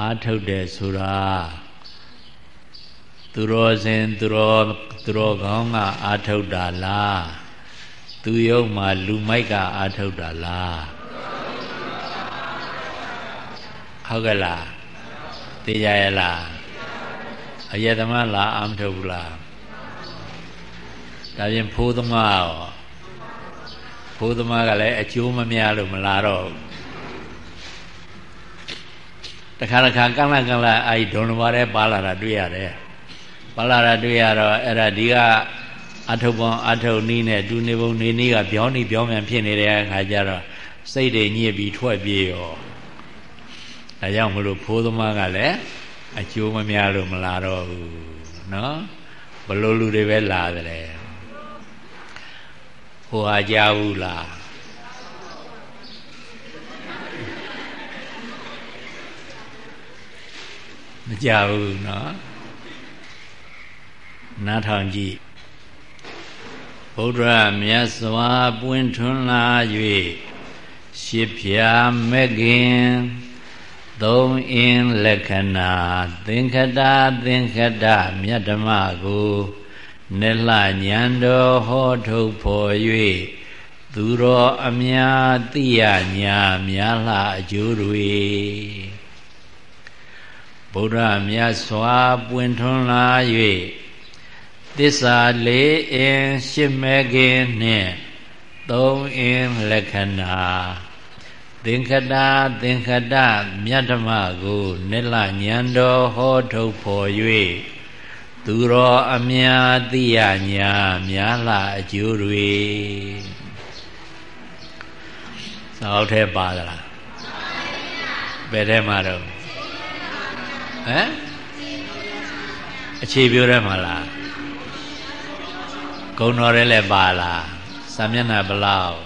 အာထုတ်တယ်ဆိုတာသူတော်စင်သူတော်သူတော်ကောင်းကအာထုတ်တာလားသူယုံမှာလူမိုက်ကအာထုတ်တာလားဟုတ်ကဲ့လားသိကြရဲ့လားအယတမလားအာမထုတ်ဘူးလားဒါပြင်ဖိုးသမားရောဖိုးသမားကလည်းအကျိုးမများလို့မလာတော့ တခါတခါကန့်လန့်ကန့်လန့်အဲဒီဒုံလဘာထဲပါလာတာတွေ့ရတယ်ပါလာတာတွေ့ရတော့အဲ့ဒါဒီကအထုပ်ပေါင်းအထုပ်နီးနဲ့ဒူနေပုံနေနီးကပြောင်းနေပြောင်းပြန်ဖြစ်နေတဲ့အခါကျတော့စိတ်တွေညစ်ပြီးထွက်ပြေးရောဒါကြောင့်မလို့ဖိုးသမားကလည်းအကျိုးမများလို့မလာတော့ဘူးနော်ဘလို့လူတွေပဲလာတယ်ဟိုဟာကြားဘူးလား မကြဘူးเนาะနားထောင်ကြည့်ဗုဒ္ဓမြတ်စွာပွင့်ထွန်းလာ၍ရှစ်ဖြာမက်ခင်သုံးအင်းလက္ခဏာသင်္ခတသင်္ခတမြတ်ဓမ္မကိုနေလှညံတော်ဟောထုတ်ဖော်၍သူတော်အများသိရညာများလှအကျိုးတွေ ဗုဒ္ဓမြတ်စွာပွင့်ထွန်းလာ၍သစ္စာလေးအင်းရှစ်မဲခင်နှင့်သုံးအင်းလက္ခဏာသင်္ခတသင်္ခတမြတ်ဓမ္မကိုနိလညံတော်ဟောထုတ်ဖော်၍သူတော်အများသိရညာများလာအကျိုးတွေသောက်ထဲပါသလားဘယ်ထဲမှာတော့ ဟမ်အခြေပြိုးထဲမှာလားဂုံတော်ရဲလည်းပါလားစာမျက်နှာဘလောက်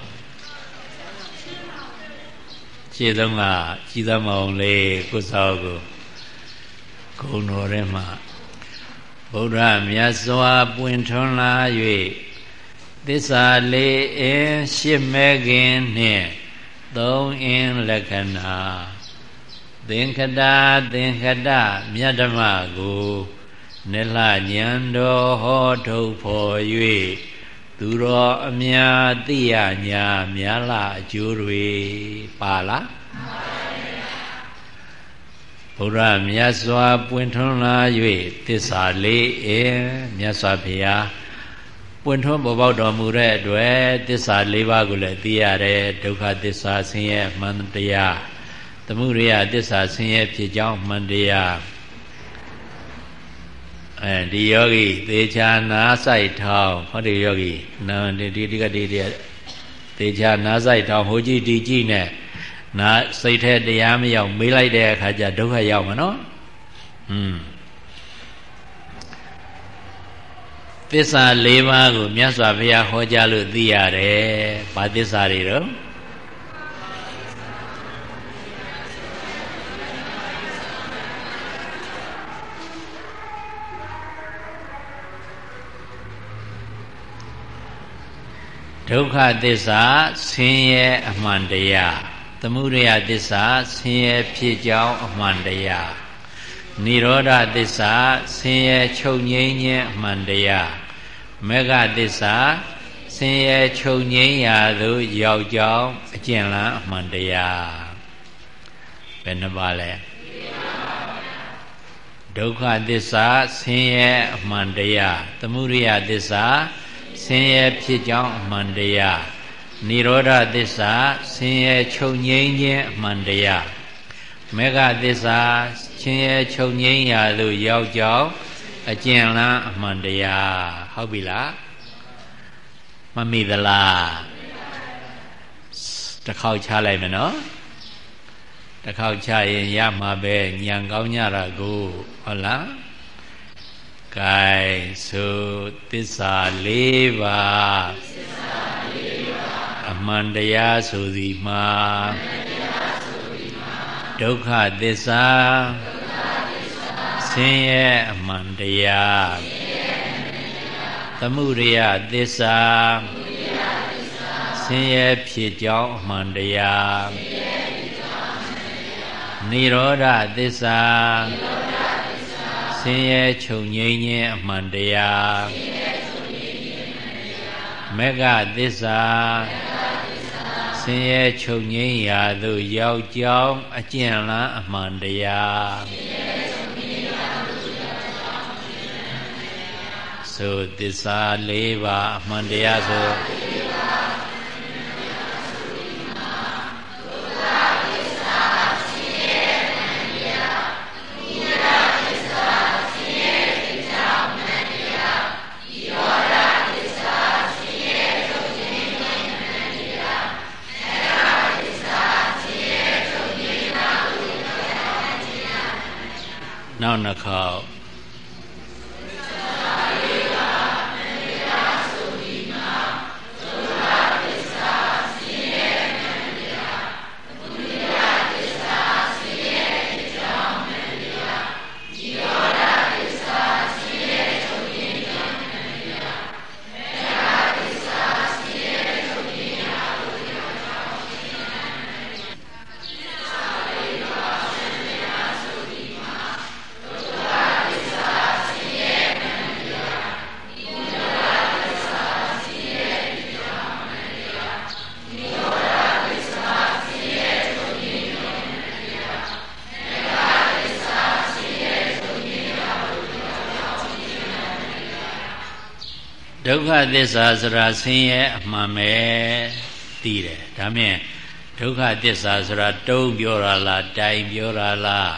ခြေဆုံးကကြီးသမအောင်လေးကိုစောကိုဂုံတော်ရဲမှာဗုဒ္ဓမြတ်စွာပွင့်ထွန်းလာ၍သစ္စာလေးအင်းရှစ်မဲခင်နှင့်သုံးအင်းလက္ခဏာ သင်္ခတသင်္ခတမြတ်ဓမ္မကိုနိလညံတော်ဟောထုတ်ဖော်၍သူတော်အများသိရညာများလာအကျိုးတွေပါလားဘုရားမြတ်စွာပွင့်ထွန်းလာ၍သစ္စာလေးအင်းမြတ်စွာဘုရားပွင့်ထွန်းပေါ်ပေါက်တော်မူတဲ့အတွက်သစ္စာလေးပါးကိုလည်းသိရတယ်ဒုက္ခသစ္စာဆင်းရဲမှန်တရား သမုဒိယသစ္စာဆင်းရဲဖြစ်ကြောင်းမှန်တရားအဲဒီယောဂီသေချာနာဆိုင်ထောင်းဟောဒီယောဂီနာဒီဒီကဒီဒီသေချာနာဆိုင်ထောင်းဟိုကြည့်ဒီကြည့်နဲ့နာစိတ်ထဲတရားမရောက်မေးလိုက်တဲ့အခါကျဒုက္ခရောက်မှာနော်อืมသစ္စာ၄ပါးကိုမြတ်စွာဘုရားဟောကြားလို့သိရတယ်။ဘာသစ္စာတွေတော့ ဒုက္ခသစ္စာဆင်းရဲအမှန်တရားသမုဒယသစ္စာဆင်းရဲဖြစ်ကြောင်းအမှန်တရားនិရောဓသစ္စာဆင်းရဲချုပ်ငြိမ်းခြင်းအမှန်တရားမေဃသစ္စာဆင်းရဲချုပ်ငြိမ်းရာသို့ရောက်ကြောင်းအကျဉ်းလန်းအမှန်တရားဘယ်နှပါလဲဒုက္ခသစ္စာဆင်းရဲအမှန်တရားသမုဒယသစ္စာ ဆင်းရဲဖြစ်ကြောင်းအမှန်တရားនិရောဓသစ္စာဆင်းရဲချုပ်ငြိမ်းခြင်းအမှန်တရားမေဃသစ္စာဆင်းရဲချုပ်ငြိမ်းရာသို့ရောက်ကြောင်းအကျဉ်းလန်းအမှန်တရားဟုတ်ပြီလားမမိသလားတစ်ခေါက်ချလိုက်မယ်နော်တစ်ခေါက်ချရင်ရမှာပဲညံကောင်းကြတာကိုဟုတ်လား ကဲဆိုသစ္စာ၄ပါးသစ္စာ၄ပါးအမှန်တရားဆိုသည်မှာဒုက္ခသစ္စာဆင်းရဲအမှန်တရားသမုဒယသစ္စာဆင်းရဲဖြစ်ကြောင်းအမှန်တရားနိရောဓသစ္စာဆ င်းရဲချုပ်ငြိမ်းခြင်းအမှန်တရားမေဃသစ္စာဆင်းရဲချုပ်ငြိမ်းရာသို့ရောက်ကြောင်းအကျင့်လန်းအမှန်တရားဆိုသစ္စာ၄ပါးအမှန်တရားဆို နောက်နှစ်ခေါက် ဒုက္ခသစ္စာဆိုတာဆင်းရဲအမှန်ပဲသိတယ်ဒါမြင်ဒုက္ခသစ္စာဆိုတာတုံးပြောတာလားတိုင်ပြောတာလား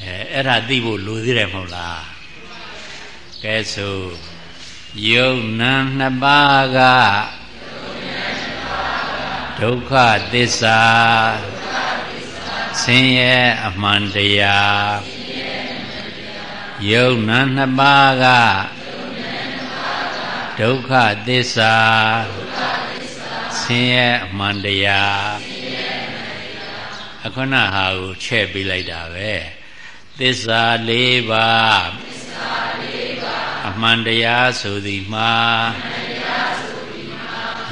အဲအဲ့ဒါသိဖို့လိုသေးတယ်မဟုတ်လားကဲဆိုယုံနာနှစ်ပါးကဒုက္ခသစ္စာဆင်းရဲအမှန်တရား ယုံနာနှစ်ပါးကဒုက္ခသစ္စာဆင်းရဲအမှန်တရားအခုနဟာကိုချဲ့ပေးလိုက်တာပဲသစ္စာ၄ပါးအမှန်တရားဆိုသည်မှာ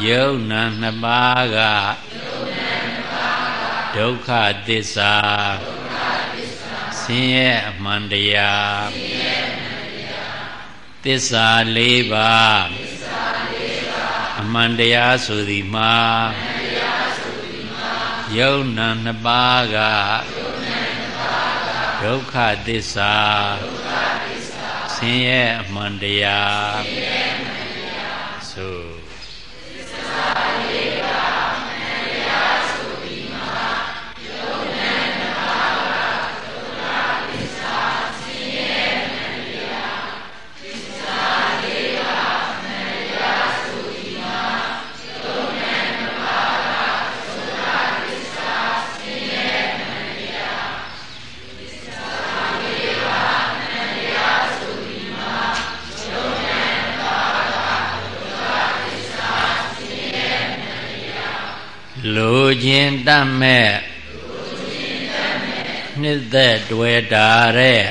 ယုံနာနှစ်ပါးကဒုက္ခသစ္စာ င်းရဲအမှန်တရားသစ္စာ၄ပါးအမှန်တရားဆိုသည်မှာယုံနာနှစ်ပါးကဒုက္ခသစ္စာဆင်းရဲအမှန်တရားဆို လိုခြင်းတတ်မဲ့နှစ်သက်တွေ့တာတဲ့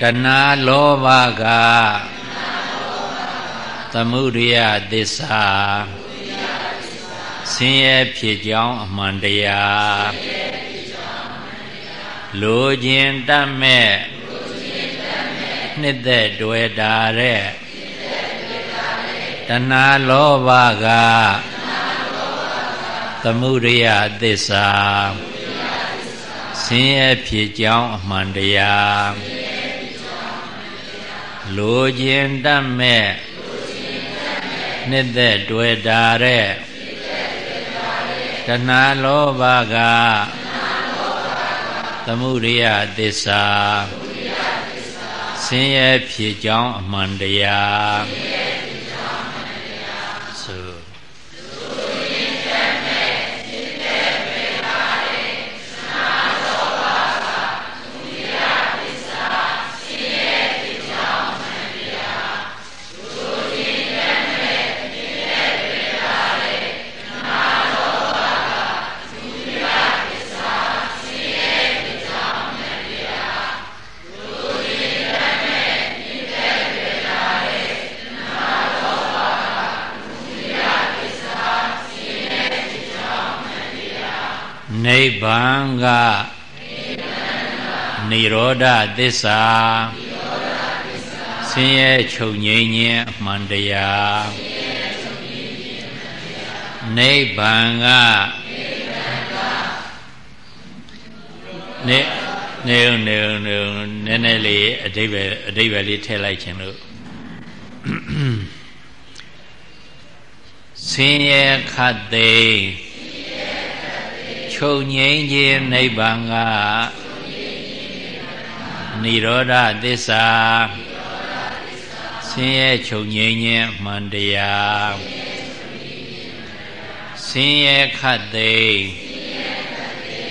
တဏှာလောဘကသမုဒိယသစ္စာဆင်းရဲဖြစ်ကြောင်းအမှန်တရားလိုခြင်းတတ်မဲ့နှစ်သက်တွေ့တာတဲ့တဏှာလောဘက သမုဒိယသစ္စာဆင်းရဲဖြစ်ကြောင်းအမှန်တရားလိုခြင်းတတ်မဲ့နှစ်သက်တွေ့တာတဲ့တဏှာလောဘကသမုဒိယသစ္စာဆင်းရဲဖြစ်ကြောင်းအမှန်တရား ကနိရောဓသစ္စာဆင်းရဲချုပ်ငြိမ်းခြင်းအမှန်တရားနိဗ္ဗာန်ကနေနေနေနေနည်းနည်းလေးအဓိပ္ပာယ်အဓိပ္ပာယ်လေးထည့်လိုက်ခြင်းလို့ဆင်းရဲခတ်သိ ချုပ်ငြိမ်းခြင်းနိဗ္ဗာန်ကနိရောဓသစ္စာဆင်းရဲချုပ်ငြိမ်းခြင်းမှန်တရားဆင်းရဲခတ်သိ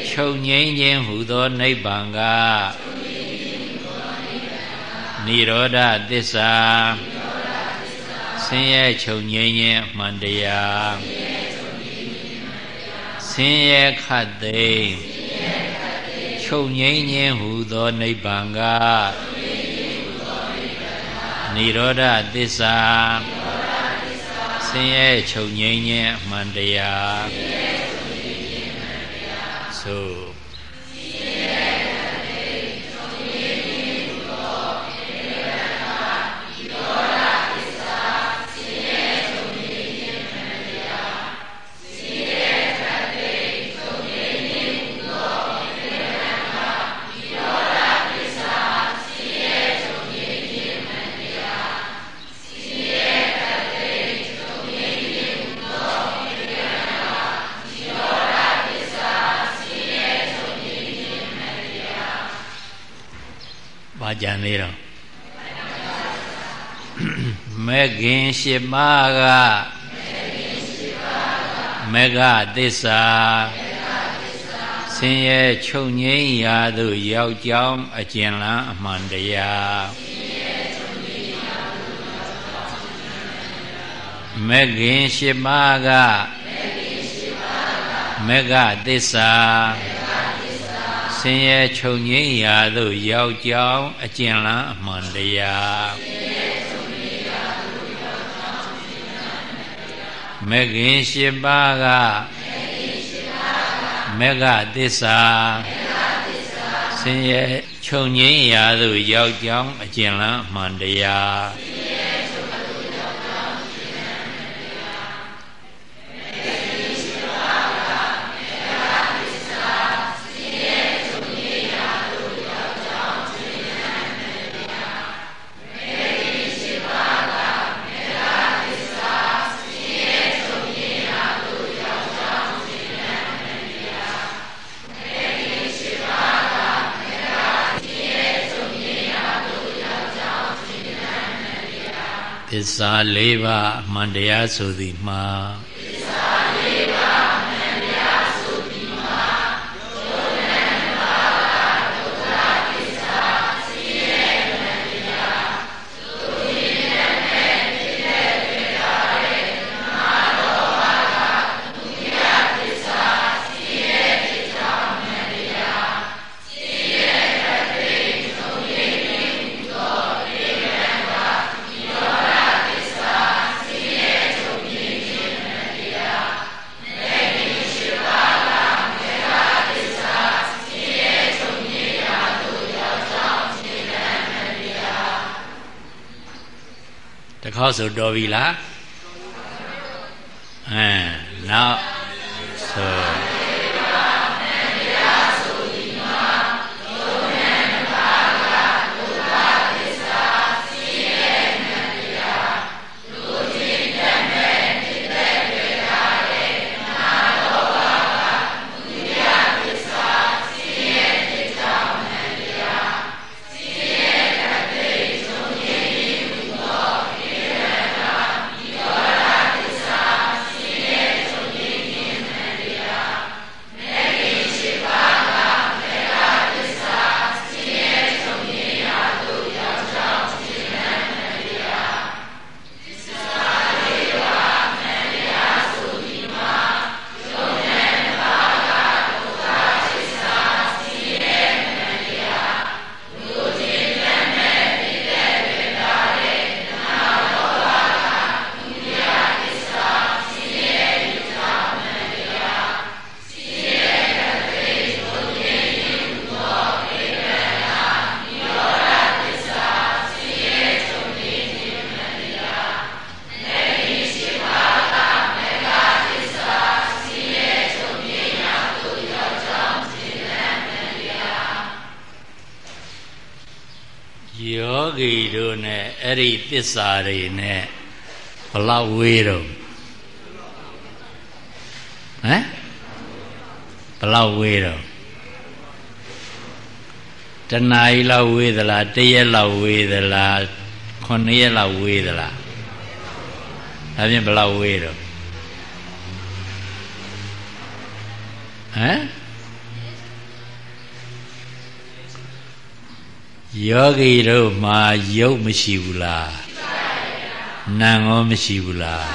ချုပ်ငြိမ်းခြင်းဟူသောနိဗ္ဗာန်ကနိရောဓသစ္စာဆင်းရဲချုပ်ငြိမ်းခြင်းမှန်တရားဆ င်းရဲခတ်သိချုပ်ငြိမ်းခြင်းဟူသောနိဗ္ဗာန်ကနိရောဓသစ္စာဆင်းရဲချုပ်ငြိမ်းခြင်းအမှန်တရားဆို ကြံသေးတော့မဂ္ဂင်ရှိပါးကမဂ္ဂသစ္စာဆင်းရဲချုပ်ငြိမ်းရာသို့ရောက်ကြောင်းအကျဉ်းလန်းအမှန်တရားမဂ္ဂင်ရှိပါးကမဂ္ဂသစ္စာဆ င်းရဲချုပ်ငြိမ်းရာသို့ရောက်ကြောင်းအကျဉ်းလန်းအမှန်တရားမဂ္ဂင်၈ပါးကမဂ္ဂသစ္စာဆင်းရဲချုပ်ငြိမ်းရာသို့ရောက်ကြောင်းအကျဉ်းလန်းအမှန်တရား စ္စာ၄ပါးအမှန်တရားဆိုသည်မှာ ခေါက်ဆိုတော်ပြီလားအဲနောက် သစ္စာတွေနဲ့ဘလောက်ဝေးတော့ဟမ်ဘလောက်ဝေးတော့တဏှာကြီးလောက်ဝေးသလားတရက်လောက်ဝေးသလားခုနှစ်ရက်လောက်ဝေးသလားဒါဖြင့်ဘလောက်ဝေးတော့ဟမ် ယောဂီတို့မှာရုပ်မရှိဘူးလားနာမ်ရောမရှိဘူးလား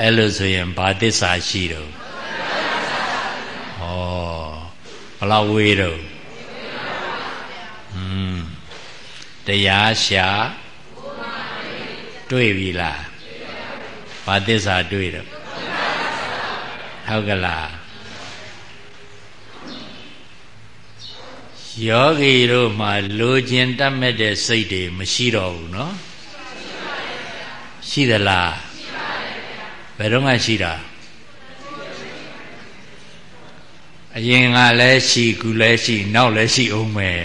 အဲ့လိုဆိုရင်ဘာသစ္စာရှိတော့ဩဘလောက်ဝေးတော့อืมတရားရှာတွေ့ပြီလားဘာသစ္စာတွေ့တော့ဟုတ်ကလား ယောဂီတို့မှာလိုချင်တတ်မဲ့တဲ့စိတ်တွေမရှိတော့ဘူးเนาะရှိသလားဘယ်တော့မှရှိတာအရင်ကလည်းရှိခုလည်းရှိနောက်လည်းရှိအောင်မယ်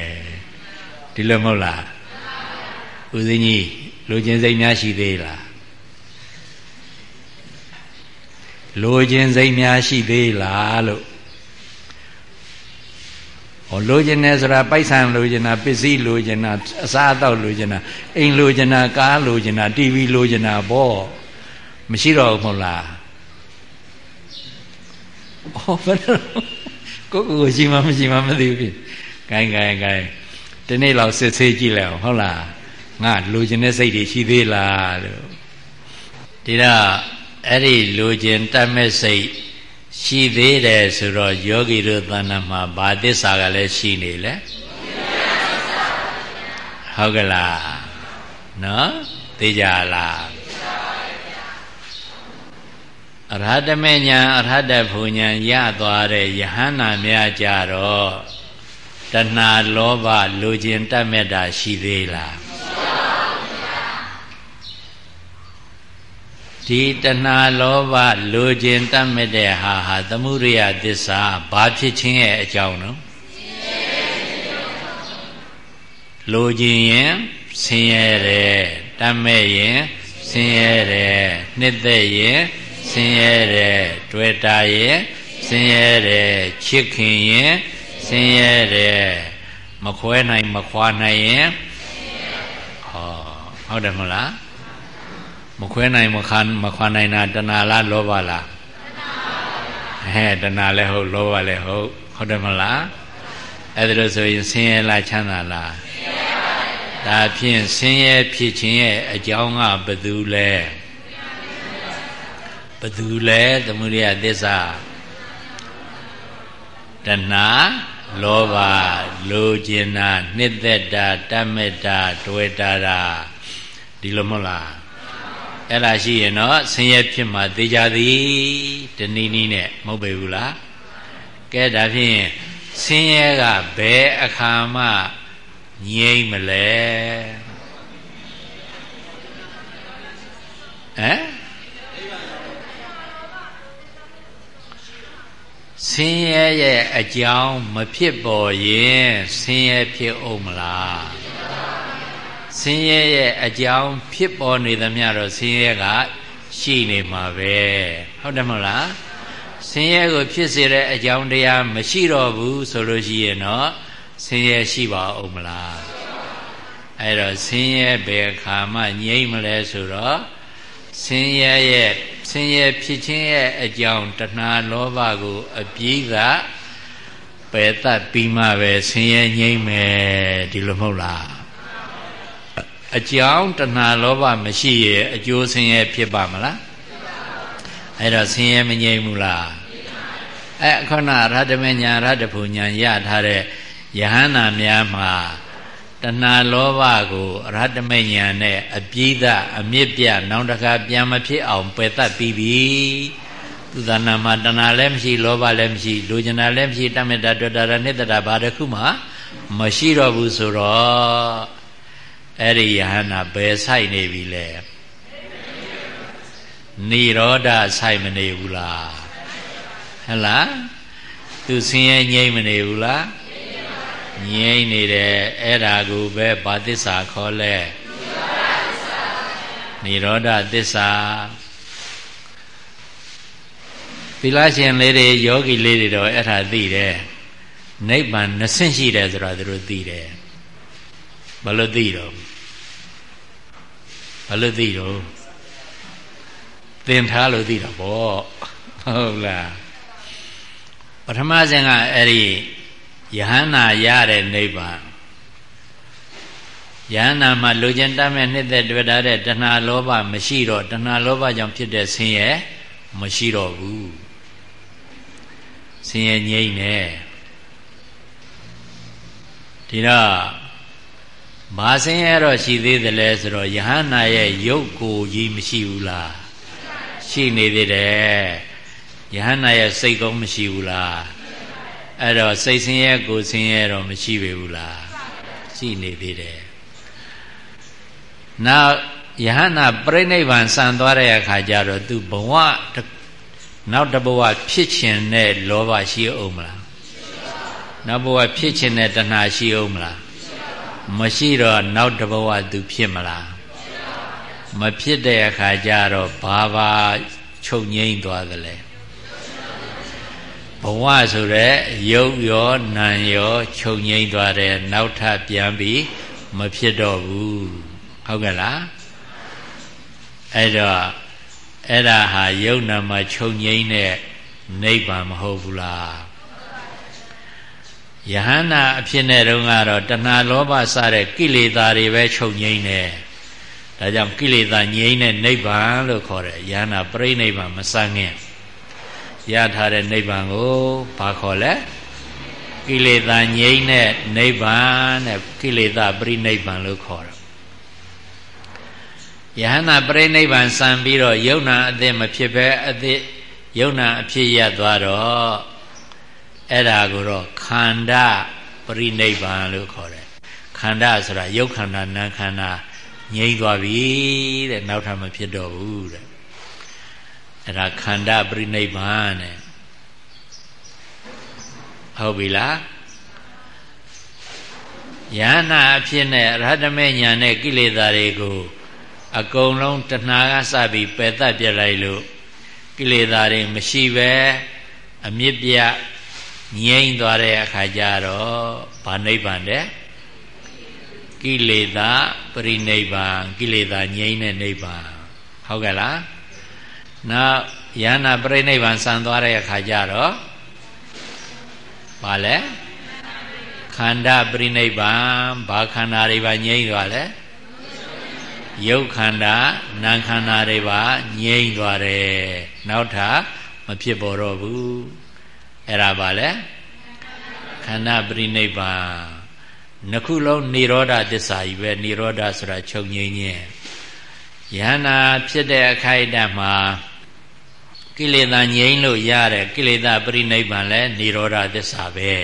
ဒီလိုမဟုတ်လားဦးစင်းကြီးလိုချင်စိတ်များရှိသေးလားလိုချင်စိတ်များရှိသေးလားလို့ ဟောလိုချင်တယ်ဆိုတာပိုက်ဆံလိုချင်တာပစ္စည်းလိုချင်တာအစားအသောက်လိုချင်တာအိမ်လိုချင်တာကားလိုချင်တာတီဗီလိုချင်တာပေါ့မရှိတော့ဘူးမဟုတ်လားဟောဘယ်လိုကိုကိုကိုရှိမှမရှိမှမသိဘူးဖြစ်ဂိုင်းဂိုင်းဂိုင်းဒီနေ့လောက်စစ်ဆေးကြည့်လိုက်အောင်ဟုတ်လားငါလိုချင်တဲ့စိတ်တွေရှိသေးလားလို့ဒီတော့အဲ့ဒီလိုချင်တတ်မဲ့စိတ် ရှိသေးတယ်ဆိုတော့ယောဂီတို့သဏ္ဍာန်မှာဘာသစ္စာကလည်းရှိနေလဲဟုတ်ကလားနော်သိကြလားအရဟတမေညာအရဟတဘုံညာရသွားတဲ့ယဟန္တာများကြတော့တဏှာလောဘလိုချင်တတ်မြတ်တာရှိသေးလား ဒီတဏှာလောဘလိုခြင်းတတ်မဲ့တဲ့ဟာဟာသမှုရိယသစ္စာဘာဖြစ်ခြင်းရဲ့အကြောင်းနော်လိုခြင်းရင်ဆင်းရဲတယ်တတ်မဲ့ရင်ဆင်းရဲတယ်နှစ်သက်ရင်ဆင်းရဲတယ်တွေ့တာရင်ဆင်းရဲတယ်ချစ်ခင်ရင်ဆင်းရဲတယ်မခွဲနိုင်မခွာနိုင်ရင်ဟောဟုတ်တယ်မလား မခွဲနိုင်မခံမခွာနိုင်တာတဏှာလားလောဘလားဟဲ့တဏှာလည်းဟုတ်လောဘလည်းဟုတ်ဟုတ်တယ်မလားအဲ့ဒါလို့ဆိုရင်ဆင်းရဲလားချမ်းသာလားဒါဖြင့်ဆင်းရဲဖြစ်ခြင်းရဲ့အကြောင်းကဘယ်သူလဲဘယ်သူလဲသမုဒိယသစ္စာတဏှာလောဘလိုချင်တာနှစ်သက်တာတတ်မေတ္တာတွေ့တာဒီလိုမဟုတ်လား အဲ့ဒါရှိရင်တော့ဆင်းရဲဖြစ်မှသိကြသည်တနည်းနည်းနဲ့မဟုတ်ပေဘူးလားကဲဒါဖြင့်ဆင်းရဲကဘယ်အခါမှငြိမ့်မလဲဟမ်ဆင်းရဲရဲ့အကြောင်းမဖြစ်ပေါ်ရင်ဆင်းရဲဖြစ်အောင်မလား ဆင်းရဲရဲ့အကြောင်းဖြစ်ပေါ်နေသမျှတော့ဆင်းရဲကရှိနေမှာပဲဟုတ်တယ်မဟုတ်လားဆင်းရဲကိုဖြစ်စေတဲ့အကြောင်းတရားမရှိတော့ဘူးဆိုလို့ရှိရင်တော့ဆင်းရဲရှိပါဦးမလားအဲ့တော့ဆင်းရဲဘယ်ခါမှငြိမ့်မလဲဆိုတော့ဆင်းရဲရဲ့ဆင်းရဲဖြစ်ခြင်းရဲ့အကြောင်းတဏှာလောဘကို အပြည့်ကပယ်တတ်ပြီးမှပဲဆင်းရဲငြိမ့်မယ်ဒီလိုမဟုတ်လား အကြောင်းတဏှာလောဘမရှိရဲ့အကျိုးဆင်းရဲဖြစ်ပါမလားအဲ့တော့ဆင်းရဲမငြိမ်းဘူးလားအဲ့ခုနရတ္တမညာရတ္တဖူညာရထားတဲ့ယဟန္တာများမှာတဏှာလောဘကိုရတ္တမညာနဲ့အပြိဒအမြင့်ပြနောင်တခါပြန်မဖြစ်အောင်ပယ်တတ်ပြီးပြီသူသနာမှာတဏှာလည်းမရှိလောဘလည်းမရှိလူကျင်တာလည်းမရှိတမေတ္တာတွေ့တာနှစ်တတာဘာတစ်ခုမှမရှိတော့ဘူးဆိုတော့ အဲ့ဒီယဟန္တာဘယ်ဆိုင်နေပြီလဲနိရောဓဆိုင်မနေဘူးလားဟဟလားသူဆင်းရဲငြိမ့်မနေဘူးလားငြိမ့်နေတယ်အဲ့ဒါကိုပဲဘာသစ္စာခေါ်လဲနိရောဓသစ္စာသီလရှင်လေးတွေယောဂီလေးတွေတော့အဲ့ဒါသိတယ်နိဗ္ဗာန်နှစ်ဆင့်ရှိတယ်ဆိုတာသူတို့သိတယ်ဘယ်လိုသိတော့ ဘယ်လိုသိတော့သင်ထားလို့သိတော့ဗောဟုတ်လားပထမစဉ်ကအဲ့ဒီယဟန္နာရတဲ့နိဗ္ဗာန်ယဟန္နာမှာလူကျင်တတ်မဲ့နှစ်သက်တွေ့တာတဲ့တဏှာလောဘမရှိတော့တဏှာလောဘကြောင့်ဖြစ်တဲ့ဆင်းရဲမရှိတော့ဘူးဆင်းရဲငြိမ့်နေဒီတော့ ဘာဆင်းရဲတော့ရှိသေးတယ်လဲဆိုတော့ယဟန္နာရဲ့ရုပ်ကိုကြီးမရှိဘူးလားရှိနေသေးတယ်ယဟန္နာရဲ့စိတ်ကောမရှိဘူးလားအဲ့တော့စိတ်ဆင်းရဲကိုဆင်းရဲတော့မရှိပေဘူးလားရှိနေသေးတယ်နောက်ယဟန္နာပြိဋိဘံစံသွားတဲ့အခါကျတော့သူဘဝနောက်တဘဝဖြစ်ခြင်းနဲ့လောဘရှိအောင်မလားနောက်ဘဝဖြစ်ခြင်းနဲ့တဏှာရှိအောင်မလား မရှိတော့နောက်တဘဝသူဖြစ်မလားမဖြစ်တဲ့အခါကျတော့ဘာဘာချုပ်ငိမ့်သွားသလဲဘဝဆိုတဲ့ရုပ်ရောနာမ်ရောချုပ်ငိမ့်သွားတယ်နောက်ထပ်ပြန်ပြီးမဖြစ်တော့ဘူးဟုတ်ကဲ့လားအဲ့တော့အဲ့ဒါဟာယုံနာမှာချုပ်ငိမ့်တဲ့နိဗ္ဗာန်မဟုတ်ဘူးလား ယဟန္တာအဖြစ်နဲ့တုန်းကတော့တဏှာလောဘစတဲ့ကိလေသာတွေပဲချုပ်ငိမ့်တယ်ဒါကြောင့်ကိလေသာငြိမ့်တဲ့နိဗ္ဗာန်လို့ခေါ်တယ်ယဟန္တာပြိဋိဘံမစငင်ရထားတဲ့နိဗ္ဗာန်ကိုဘာခေါ်လဲကိလေသာငြိမ့်တဲ့နိဗ္ဗာန်နဲ့ကိလေသာပြိနိဗ္ဗာန်လို့ခေါ်တယ်ယဟနာပြိနိဗ္ဗာန်စံပြီးတော့ယုံနာအသစ်မဖြစ်ပဲအသစ်ယုံနာအဖြစ်ရသွားတော့ အဲ့ဒါကိုတော့ခန္ဓာပရိနိဗ္ဗာန်လို့ခေါ်တယ်ခန္ဓာဆိုတာယုတ်ခန္ဓာနာခန္ဓာငြိမ့်သွားပြီတဲ့နောက်ထပ်မဖြစ်တော့ဘူးတဲ့အဲ့ဒါခန္ဓာပရိနိဗ္ဗာန်တဲ့ဟုတ်ပြီလားယန္နာအဖြစ်နဲ့ရဟတမေညာနဲ့ကိလေသာတွေကိုအကုန်လုံးတဏှာကစပြီးပယ်တတ်ပြလိုက်လို့ကိလေသာတွေမရှိပဲအမြင့်ပြ ငြိမ့်သွားတဲ့အခါကျတော့ဗာနိဗ္ဗာန်တဲ့ကိလေသာပရိနိဗ္ဗာန်ကိလေသာငြိမ့်တဲ့နိဗ္ဗာန်ဟုတ်ကဲ့လားနောက်ယန္နာပရိနိဗ္ဗာန်ဆံသွားတဲ့အခါကျတော့ဘာလဲခန္ဓာပရိနိဗ္ဗာန်ဘာခန္ဓာတွေပါငြိမ့်သွားလဲရုပ်ခန္ဓာနာမ်ခန္ဓာတွေပါငြိမ့်သွားတယ်နောက်ထပ်မဖြစ်ပေါ်တော့ဘူး အဲ့ဒါပါလေခန္ဓာပရိနိဗ္ဗာန်နှစ်ခုလုံးនិရောဓသစ္စာကြီးပဲនិရောဓဆိုတာချုပ်ငြိမ်းခြင်းယန္နာဖြစ်တဲ့အခိုက်အတန့်မှာကိလေသာငြိမ်းလို့ရတဲ့ကိလေသာပရိနိဗ္ဗာန်လည်းនិရောဓသစ္စာပဲ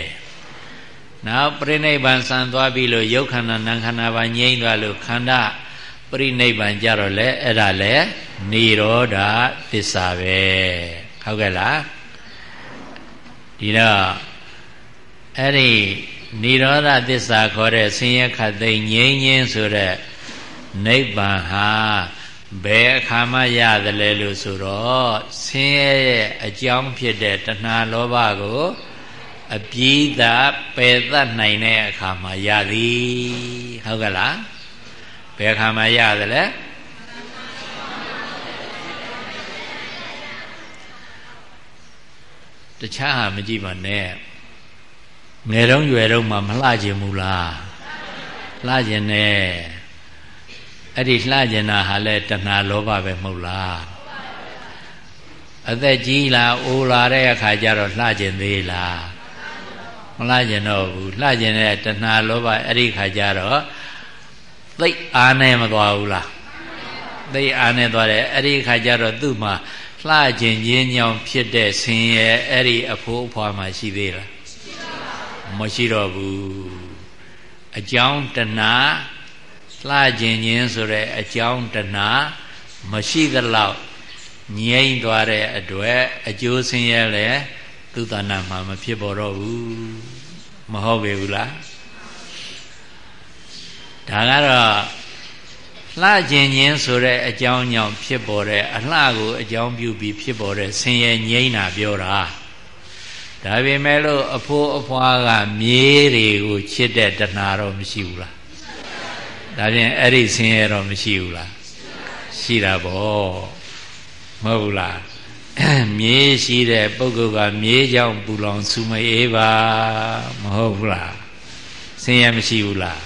နောက်ပရိနိဗ္ဗာန်ဆံသွားပြီလို့ယုတ်ခန္ဓာနာမ်ခန္ဓာပါငြိမ်းသွားလို့ခန္ဓာပရိနိဗ္ဗာန်ကြတော့လေအဲ့ဒါလေនិရောဓသစ္စာပဲဟုတ်ကဲ့လား ဒီတော့အဲ့ဒီនិရောဓသစ္စာခေါ်တဲ့ဆင်းရဲခတ်သိမ်းငြိမ်းခြင်းဆိုတဲ့နိဗ္ဗာန်ဟာဘယ်အခါမှရတယ်လဲလို့ဆိုတော့ဆင်းရဲရဲ့အကြောင်းဖြစ်တဲ့တဏှာလောဘကိုအပြိသာပယ်တတ်နိုင်တဲ့အခါမှာရသည်ဟုတ်ကဲ့လားဘယ်အခါမှရသလဲ တခြားဟာမကြည့်ပါနဲ့ငယ်တော့ရွယ်တော့မှမလှခြင်းဘူးလားလှခြင်းနဲ့အဲ့ဒီလှခြင်းတာဟာလဲတဏှာလောဘပဲမဟုတ်လားအသက်ကြီးလာအိုလာတဲ့အခါကျတော့လှခြင်းသေးလားမလှခြင်းတော့ဘူးလှခြင်းတဲ့တဏှာလောဘအဲ့ဒီခါကျတော့သိအားနဲ့မသွားဘူးလားသိအားနဲ့သွားတယ်အဲ့ဒီခါကျတော့သူ့မှာ လှခြင်းချင်းညောင်ဖြစ်တဲ့ဆင်းရဲအဲ့ဒီအဖိုးအဖွားမှာရှိသေးလားမရှိတော့ဘူးအကြောင်းတဏှာလှခြင်းချင်းဆိုတဲ့အကြောင်းတဏှာမရှိသလောက်ငြိမ့်သွားတဲ့အတွက်အကျိုးဆင်းရဲလည်းသူတဏ္ဍမှာမဖြစ်ပေါ်တော့ဘူးမဟုတ်ပေဘူးလားဒါကတော့ လှခြင်းချင်းဆိုတဲ့အကြောင်းကြောင့်ဖြစ်ပေါ်တဲ့အလှကိုအကြောင်းပြုပြီးဖြစ်ပေါ်တဲ့ဆင်းရဲငြိမ်းတာပြောတာဒါပေမဲ့လို့အဖိုးအဖွားကမြေးတွေကိုချစ်တဲ့တဏှာတော့မရှိဘူးလားဒါဖြင့်အဲ့ဒီဆင်းရဲတော့မရှိဘူးလားရှိတာပေါ့မဟုတ်ဘူးလားမြေးရှိတဲ့ပုဂ္ဂိုလ်ကမြေးကြောင့်ပူလောင်ဆူမအေးပါမဟုတ်ဘူးလားဆင်းရဲမရှိဘူးလား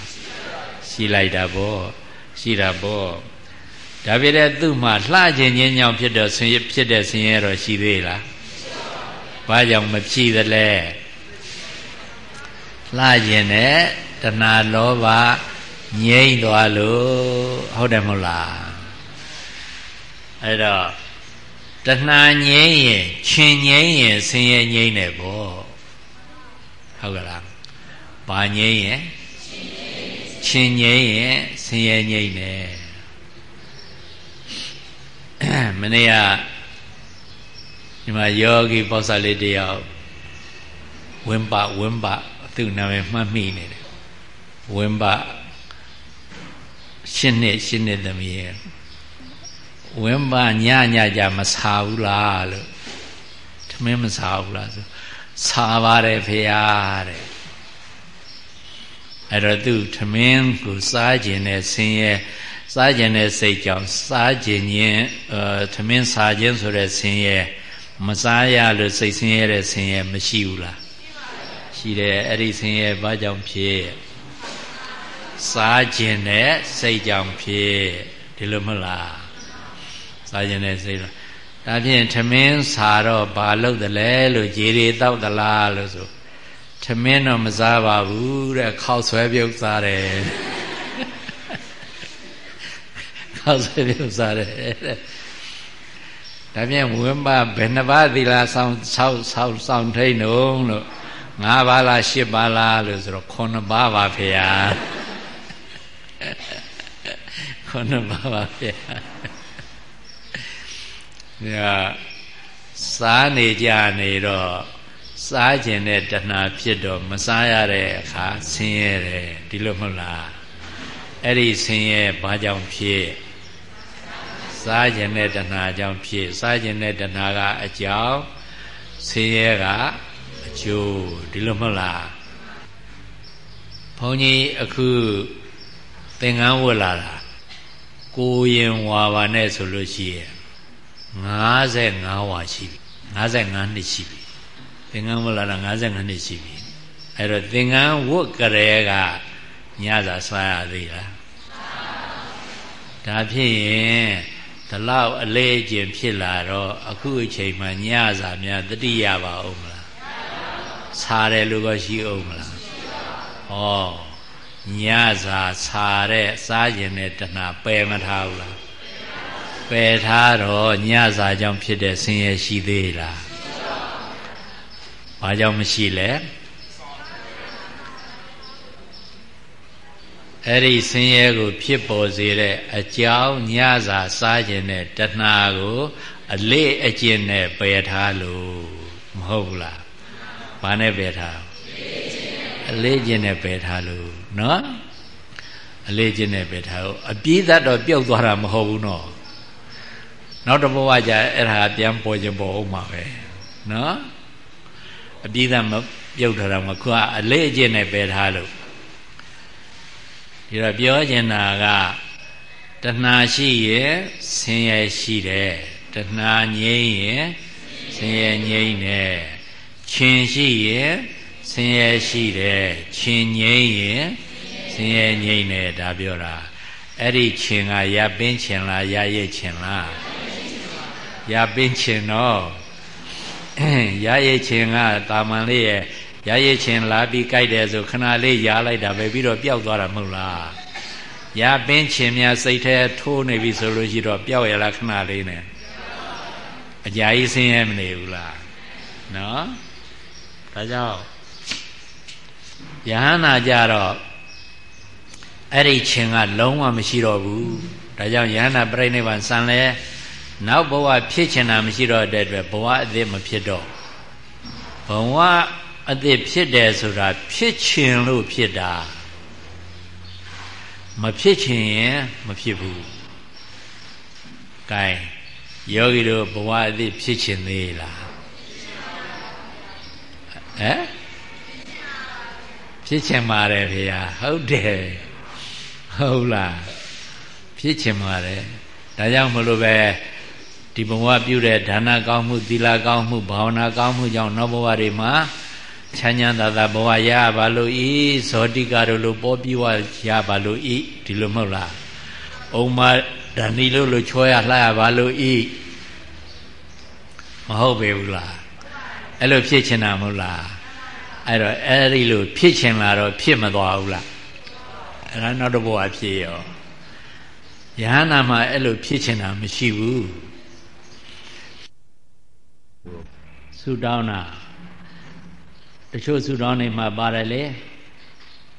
ရှိလိုက်တာပေါ့ ရှိတာပေါ့ဒါပြတဲ့သူ့မှာလှခြင်းချင်းကြောင့်ဖြစ်တော့ဆင်းရဲဖြစ်တဲ့ဆင်းရဲတော့ရှိသေးလားဘာကြောင့်မဖြစ်သလဲလှခြင်းနဲ့တဏှာလောဘငြိမ့်သွားလို့ဟုတ်တယ်မဟုတ်လားအဲ့တော့တဏှာငြိမ့်ရင်ချင်းငြိမ့်ရင်ဆင်းရဲငြိမ့်တယ်ပေါ့ဟုတ်ကလားဘာငြိမ့်ရင်ချင်းငြိမ့်ရင် ဆင်းရဲငြိမ့်တယ်မနေ့ကဒီမှာယောဂီပေါဆာလေးတယောက်ဝင်းပဝင်းပသူ့နာမည်မှတ်မိနေတယ်ဝင်းပရှင်းနှစ်ရှင်းနှစ်သမီးရဲ့ဝင်းပညညကြမစားဘူးလားလို့ထမင်းမစားဘူးလားဆိုစားပါတယ်ဖေဟာတဲ့ အဲ့တော့သူထမင်းကိုစားခြင်းနဲ့ဆင်းရဲစားခြင်းနဲ့စိတ်ကြောင့်စားခြင်းချင်းအဲထမင်းစားခြင်းဆိုတဲ့ဆင်းရဲမစားရလို့စိတ်ဆင်းရဲတဲ့ဆင်းရဲမရှိဘူးလားရှိတယ်အဲ့ဒီဆင်းရဲဘာကြောင့်ဖြစ်စားခြင်းနဲ့စိတ်ကြောင့်ဖြစ်ဒီလိုမဟုတ်လားစားခြင်းနဲ့စိတ်တော့ဒါဖြင့်ထမင်းစားတော့ဘာလုပ်တယ်လဲလို့ရေတွေတောက်သလားလို့ဆို ထမင်းတော့မစားပါဘူးတဲ့ခောက်ဆွဲပြုတ်စားတယ်ခောက်ဆွဲပြုတ်စားတယ်တဲ့ဒါပြန်ဝင်းပါဘယ်နှပါးသီလာဆောင်ဆောက်ဆောက်ဆောင်ထိန်တော့လို့၅ပါးလား၈ပါးလားလို့ဆိုတော့9ပါးပါဖေဟာ9ပါးပါဖေဟာညာစားနေကြနေတော့ စားခြင်းနဲ့တဏှာဖြစ်တော့မစားရတဲ့အခါဆင်းရဲတယ်ဒီလိုမဟုတ်လားအဲ့ဒီဆင်းရဲဘာကြောင့်ဖြစ်စားခြင်းနဲ့တဏှာကြောင့်ဖြစ်စားခြင်းနဲ့တဏှာကအကြောင်းဆင်းရဲကအကျိုးဒီလိုမဟုတ်လားဘုန်းကြီးအခုသင်္ကန်းဝတ်လာတာကိုရင်ဝါပါနဲ့ဆိုလို့ရှိရင်55ဝါရှိပြီ55နှစ်ရှိပြီ သင်္ကန်းဝတ်လာတာ55နှစ်ရှိပြီအဲ့တော့သင်္ကန်းဝတ်ကြရဲကညစာဆွာရသေးလားဒါဖြစ်ရင်ဒီလောက်အလေးအကျင့်ဖြစ်လာတော့အခုအချိန်မှညစာများတတိယပါအောင်မလားစားတယ်လို့ក៏ရှိအောင်မလားဩညစာစားတဲ့စားခြင်းနဲ့တဏှာပယ်မထားဘူးလားပယ်ထားတော့ညစာကြောင့်ဖြစ်တဲ့ဆင်းရဲရှိသေးလား ဘာကြောင့်မရှိလဲအဲ့ဒီဆင်းရဲကို ဖြစ်ပေါ်စေတဲ့အကြောင်းညစာစားခြင်းနဲ့တဏှာကို အလေးအကျင့်နဲ့ပယ်ထားလို့မဟုတ်ဘူးလားဘာနဲ့ပယ်ထားအလေးကျင့်နဲ့ပယ်ထားလို့နော်အလေးကျင့်နဲ့ပယ်ထားလို့အပြည့်သတ်တော့ပြုတ်သွားတာမဟုတ်ဘူးနော်နောက်တစ်ဘဝကျအဲ့ဒါပြန်ပေါ်ခြင်းပေါ်အောင်မှာပဲနော် အပြည့်သတ်မပြုတ်ထားတာမခုကအလေးအကျင့်နဲ့ပယ်ထားလို့ဒီတော့ပြောချင်တာကတဏှာရှိရင်ဆင်းရဲရှိတယ်တဏှာငြိမ်းရင်ဆင်းရဲငြိမ်းတယ်ခြင်းရှိရင်ဆင်းရဲရှိတယ်ခြင်းငြိမ်းရင်ဆင်းရဲငြိမ်းတယ်ဒါပြောတာအဲ့ဒီခြင်းကရပင်းခြင်းလားရရဲ့ခြင်းလားရပင်းခြင်းတော့ ရရဲ့ခြင်းကတာမန်လေးရဲ့ရရချင်းလာပြီးကြိုက်တယ်ဆိုခဏလေးရားလိုက်တာပဲပြီးတော့ပျောက်သွားတာမဟုတ်လားရပင်းချင်းများစိတ်ထဲထိုးနေပြီဆိုလို့ရှိတော့ပျောက်ရလားခဏလေးနဲ့အကြာကြီးဆင်းရဲမနေဘူးလားနော်ဒါကြောင့်ယဟန္တာကြတော့အဲ့ဒီချင်းကလုံးဝမရှိတော့ဘူးဒါကြောင့်ယဟန္တာပြိဋိဘံစံလဲ နောက်ဘဝဖြစ်ချင်တာမရှိတော့တဲ့အတွက်ဘဝအသစ်မဖြစ်တော့ဘဝအသစ်ဖြစ်တယ်ဆိုတာဖြစ်ခြင်းလို့ဖြစ်တာမဖြစ်ချင်ရင်မဖြစ်ဘူးကဲယောဂီတို့ဘဝအသည့်ဖြစ်ချင်သေးလားဟမ်ဖြစ်ချင်ပါတယ်ဖေဟာဟုတ်တယ်ဟုတ်လားဖြစ်ချင်ပါတယ်ဒါကြောင့်မလို့ပဲ ဒီဘဝပြုတဲ့ဒါနကောင်းမှုသီလကောင်းမှုဘာဝနာကောင်းမှုကြောင့်နောက်ဘဝတွေမှာချမ်းချမ်းသာသာဘဝရပါလို့ဤဇောတိကတို့လိုပေါ်ပြီးဝရပါလို့ဤဒီလိုမဟုတ်လား။ဥမ္မာဓာနီလို့လို့ချောရလှရပါလို့ဤမဟုတ်ပေဘူးလား။အဲ့လိုဖြစ်ချင်တာမဟုတ်လား။အဲ့တော့အဲ့ဒီလိုဖြစ်ချင်လာတော့ဖြစ်မသွားဘူးလား။အဲ့ဒါနောက်တစ်ဘဝဖြစ်ရော။ယဟနာမှာအဲ့လိုဖြစ်ချင်တာမရှိဘူး။ ဆူတောင်းတာတချို့ဆုတောင်းနေမှာပါတယ်လေ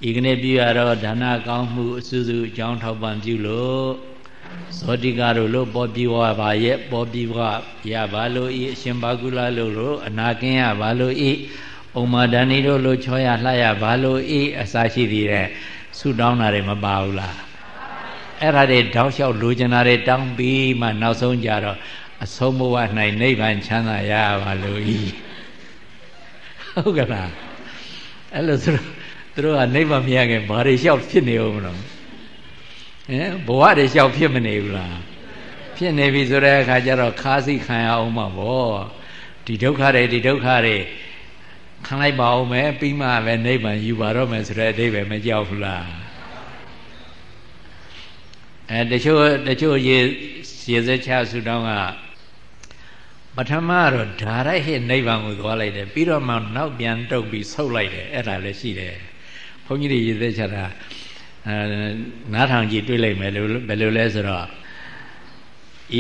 ဤကနေ့ပြုရတော့ဒါနကောင်းမှုအစုစုအကြောင်းထောက်ပံ့ပြုလို့ဇောတိကတို့လို့ပေါ်ပြီးဝပါရဲ့ပေါ်ပြီးဝရပါလို့ဤအရှင်ဘာကုလလို့လို့အနာကင်းရပါလို့ဤဥမ္မာဒဏီတို့လို့ချောရလှရပါလို့ဤအစာရှိသေးတဲ့ဆုတောင်းတာတွေမပါဘူးလားအဲ့ဒါတွေတောက်လျှောက်လိုချင်တာတွေတောင်းပြီးမှနောက်ဆုံးကြတော့ အဆုံးဘဝ၌နိဗ္ဗာန်ချမ်းသာရပါလို့ဤဟုတ်ကလားအဲ့လိုဆိုတော့သူတို့ကနိဗ္ဗာန်မရခင်ဘာတွေလျှောက်ဖြစ်နေဦးမလို့ဟမ်ဘဝတွေလျှောက်ဖြစ်မနေဘူးလားဖြစ်နေပြီဆိုတဲ့အခါကျတော့ခါးစိခံရအောင်မှာဗောဒီဒုက္ခတွေဒီဒုက္ခတွေခံလိုက်ပါအောင်မယ်ပြီးမှပဲနိဗ္ဗာန်ယူပါတော့မယ်ဆိုတဲ့အဓိပ္ပာယ်မကြောက်ဘူးလားအဲတချို့တချို့ရေရေစက်ချဆူတောင်းက ပထမတော့ဓာရိုက်ဟိနိဗ္ဗာန်ကိုသွားလိုက်တယ်ပြီးတော့မှနောက်ပြန်တုပ်ပြီးဆုတ်လိုက်တယ်အဲ့ဒါလည်းရှိတယ်ဘုန်းကြီးတွေရည်သက်ချတာအဲနားထောင်ကြည့်တွေ့လိုက်မယ်လို့ဘယ်လိုလဲဆိုတော့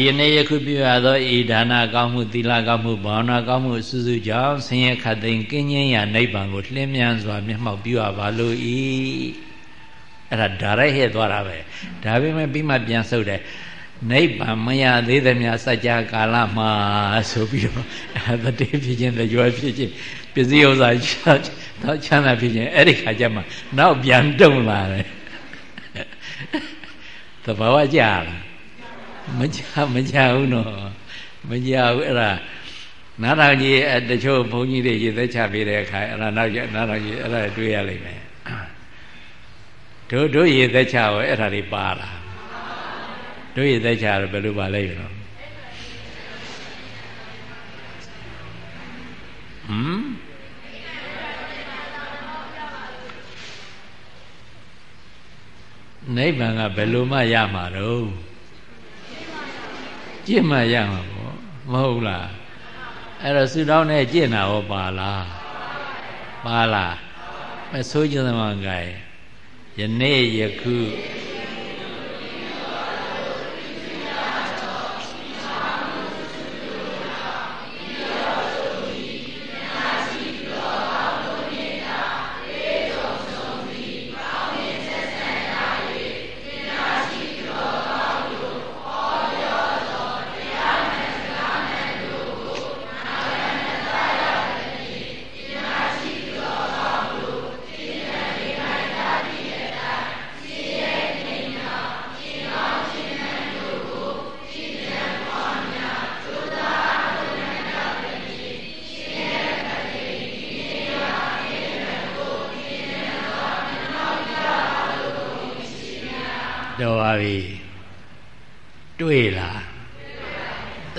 ဤနေ့ယခုပြုရသောဤဒါနကောင်းမှုသီလကောင်းမှုဘာဝနာကောင်းမှုအစုစုကြောင့်ဆင်းရဲခတ်သိမ်းကင်းငြိမ်းရာနိဗ္ဗာန်ကိုလှည့်မြန်စွာမျက်မှောက်ပြုရပါလို့ဤအဲ့ဒါဓာရိုက်ဟဲ့သွားတာပဲဒါပေမဲ့ပြီးမှပြန်ဆုတ်တယ် နိဗ္ဗာန်မရသေးသမျှစัจ जा ကာလမှာဆိုပြီးတော့သတိဖြစ်ခြင်းကြွယ်ဖြစ်ခြင်းပစ္စည်းဥစ္စာတော့ချမ်းသာဖြစ်ခြင်းအဲ့ဒီခါကျမှနောက်ပြန်တုံလာတယ်သဘာဝကြလားမကြမကြဘူးနော်မကြဘူးအဲ့ဒါနားတော်ကြီးတချို့ဘုန်းကြီးတွေရေသက်ချပေးတဲ့အခါအဲ့ဒါနောက်ကျနားတော်ကြီးအဲ့ဒါတွေ့ရလိမ့်မယ်တို့တို့ရေသက်ချရောအဲ့ဒါတွေပါလား တို့ရသက်ချတော့ဘယ်လိုပါလဲရောဟမ်နိဗ္ဗာန်ကဘယ်လိုမှရမှာတော့ကြင့်မှရမှာပေါ့မဟုတ်လားအဲ့တော့ဆူတောင်းနဲ့ကြင့်တာဟောပါလားပါလားမဆိုးကြသမားကဲယနေ့ယခု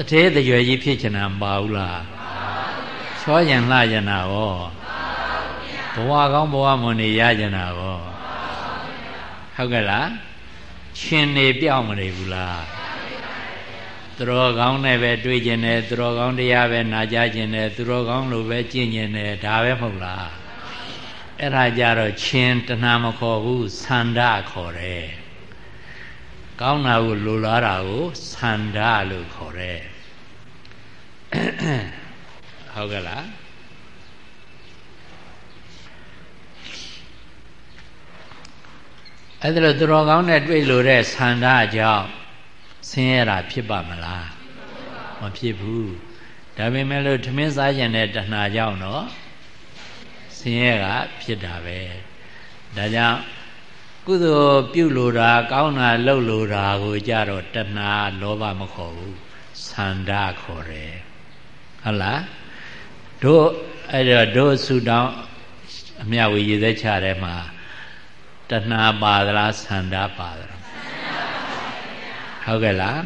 တထဲတရွယ်ကြီးဖြစ်ချင်တာမပါဘူးလားချောရင်လှရင်တာရောဘဝကောင်းဘဝမွန်နေရကြတာရောဟုတ်ကဲ့လားရှင်နေပြောင်းမနေဘူးလားသူတော်ကောင်းနဲ့ပဲတွေ့ကျင်တယ်သူတော်ကောင်းတရားပဲနာကြကျင်တယ်သူတော်ကောင်းလိုပဲကျင့်ကျင်တယ်ဒါပဲမဟုတ်လားအဲ့ဒါကြတော့ချင်းတဏှာမခေါ်ဘူးသန္ဓခေါ်တယ်ကောင်းတာကိုလိုလားတာကိုသန္ဓလို့ခေါ်တယ် ဟုတ်ကဲ့လားအဲ့ဒါလို့သူတော်ကောင်းနဲ့တွေ့လို့တဲ့ဆန္ဒကြောင့်ဆင်းရဲတာဖြစ်ပါမလားမဖြစ်ဘူးဒါပေမဲ့လို့ထမင်းစားကြတဲ့တဏှာကြောင့်တော့ဆင်းရဲကဖြစ်တာပဲဒါကြောင့်ကုသိုလ်ပြုလိုတာကောင်းတာလုပ်လိုတာကိုကြတော့တဏှာလောဘမခေါ်ဘူးဆန္ဒခေါ်တယ် ဟုတ်လားတို့အဲ့တော့တို့ဆူတောင်းအမြဝေရည်သက်ချတဲ့မှာတဏှာပါသလားဆန္ဒပါသလားဟုတ်ကဲ့လား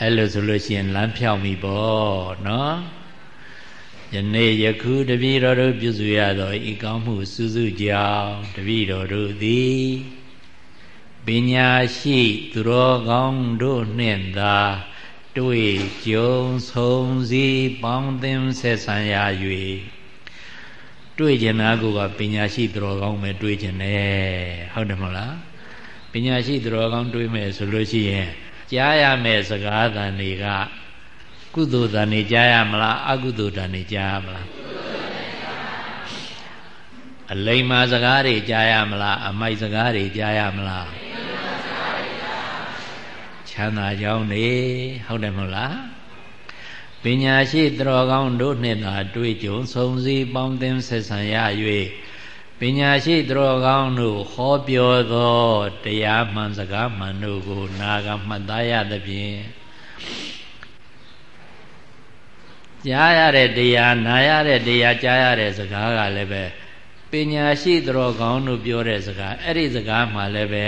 အဲ့လိုဆိုလို့ရှိရင်လမ်းဖြောက်ပြီပေါ့နော်ယနေ့ယခုတပည့်တော်တို့ပြုစုရသောဤကောင်းမှုစုစုကြောင့်တပည့်တော်တို့သည်ပညာရှိသူတော်ကောင်းတို့နှင့်သာ တွေ့ကြုံဆုံးစည်းပေါင်းသင်းဆက်ဆံရ၍တွေ့ကျင်တာကပညာရှိသူတော်ကောင်းပဲတွေ့ကျင်တယ်ဟုတ်တယ်မဟုတ်လားပညာရှိသူတော်ကောင်းတွေ့မယ်ဆိုလို့ရှိရင်ကြားရမယ်စကားသံတွေကကုသိုလ်တန်နေကြားရမလားအကုသိုလ်တန်နေကြားရမလားအလိမ္မာစကားတွေကြားရမလားအမိုက်စကားတွေကြားရမလား ချမ်းသာကြောင်းနေဟုတ်တယ်မဟုတ်လားပညာရှိတတော်ကောင်းတို့နှင့်သာတွေ့ကြုံဆုံးစည်းပေါင်းသင်းဆက်ဆံရ၍ပညာရှိတတော်ကောင်းတို့ဟောပြောသောတရားမှန်စကားမှန်တို့ကို နာကမှတ်သားရသဖြင့်ကြားရတဲ့တရားနာရတဲ့တရားကြားရတဲ့စကားကလည်းပဲပညာရှိသူတော်ကောင်းတို့ပြောတဲ့စကားအဲ့ဒီစကားမှလည်းပဲ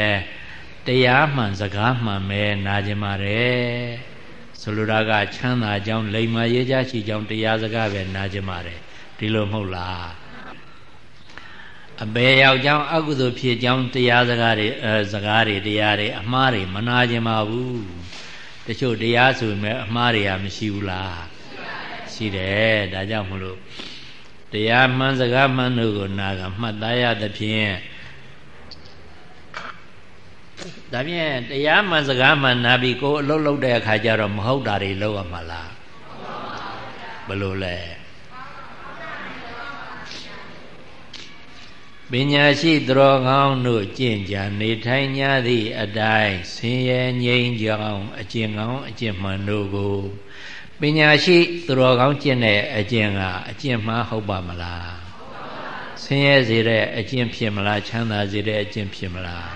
တရားမှန်စကားမှန်ပဲနာကြမှာတယ်ဆိုလိုတာကချမ်းသာကြောင်းလိမ္မာရေးကြရှိကြောင်းတရားစကားပဲနာကြမှာတယ်ဒီလိုမဟုတ်လားအပေရောက်ကြောင်းအကုသိုလ်ဖြစ်ကြောင်းတရားစကားတွေအဲစကားတွေတရားတွေအမှားတွေမနာကြမှာဘူးတချို့တရားဆိုပေမဲ့အမှားတွေကမရှိဘူးလားရှိတယ်ဒါကြောင့်မလို့တရားမှန်စကားမှန်တို့ကိုနာကမှတ်သားရသဖြင့် ဒါဖြင့်တရားမှန်စကားမှန်နာပြီးကိုယ်အလုပ်လုပ်တဲ့အခါကျတော့မဟုတ်တာတွေလုပ်ရမှာလားဘယ်လိုလဲပညာရှိသူတော်ကောင်းတို့ကျင့်ကြံနေထိုင်ကြသည့်အတိုင်းဆင်းရဲငြိမ်းချမ်းအကျင့်ကောင်းအကျင့်မှန်တို့ကိုပညာရှိသူတော်ကောင်းကျင့်တဲ့အကျင့်ကအကျင့်မှန်ဟုတ်ပါမလားဆင်းရဲစေတဲ့အကျင့်ဖြစ်မလားချမ်းသာစေတဲ့အကျင့်ဖြစ်မလား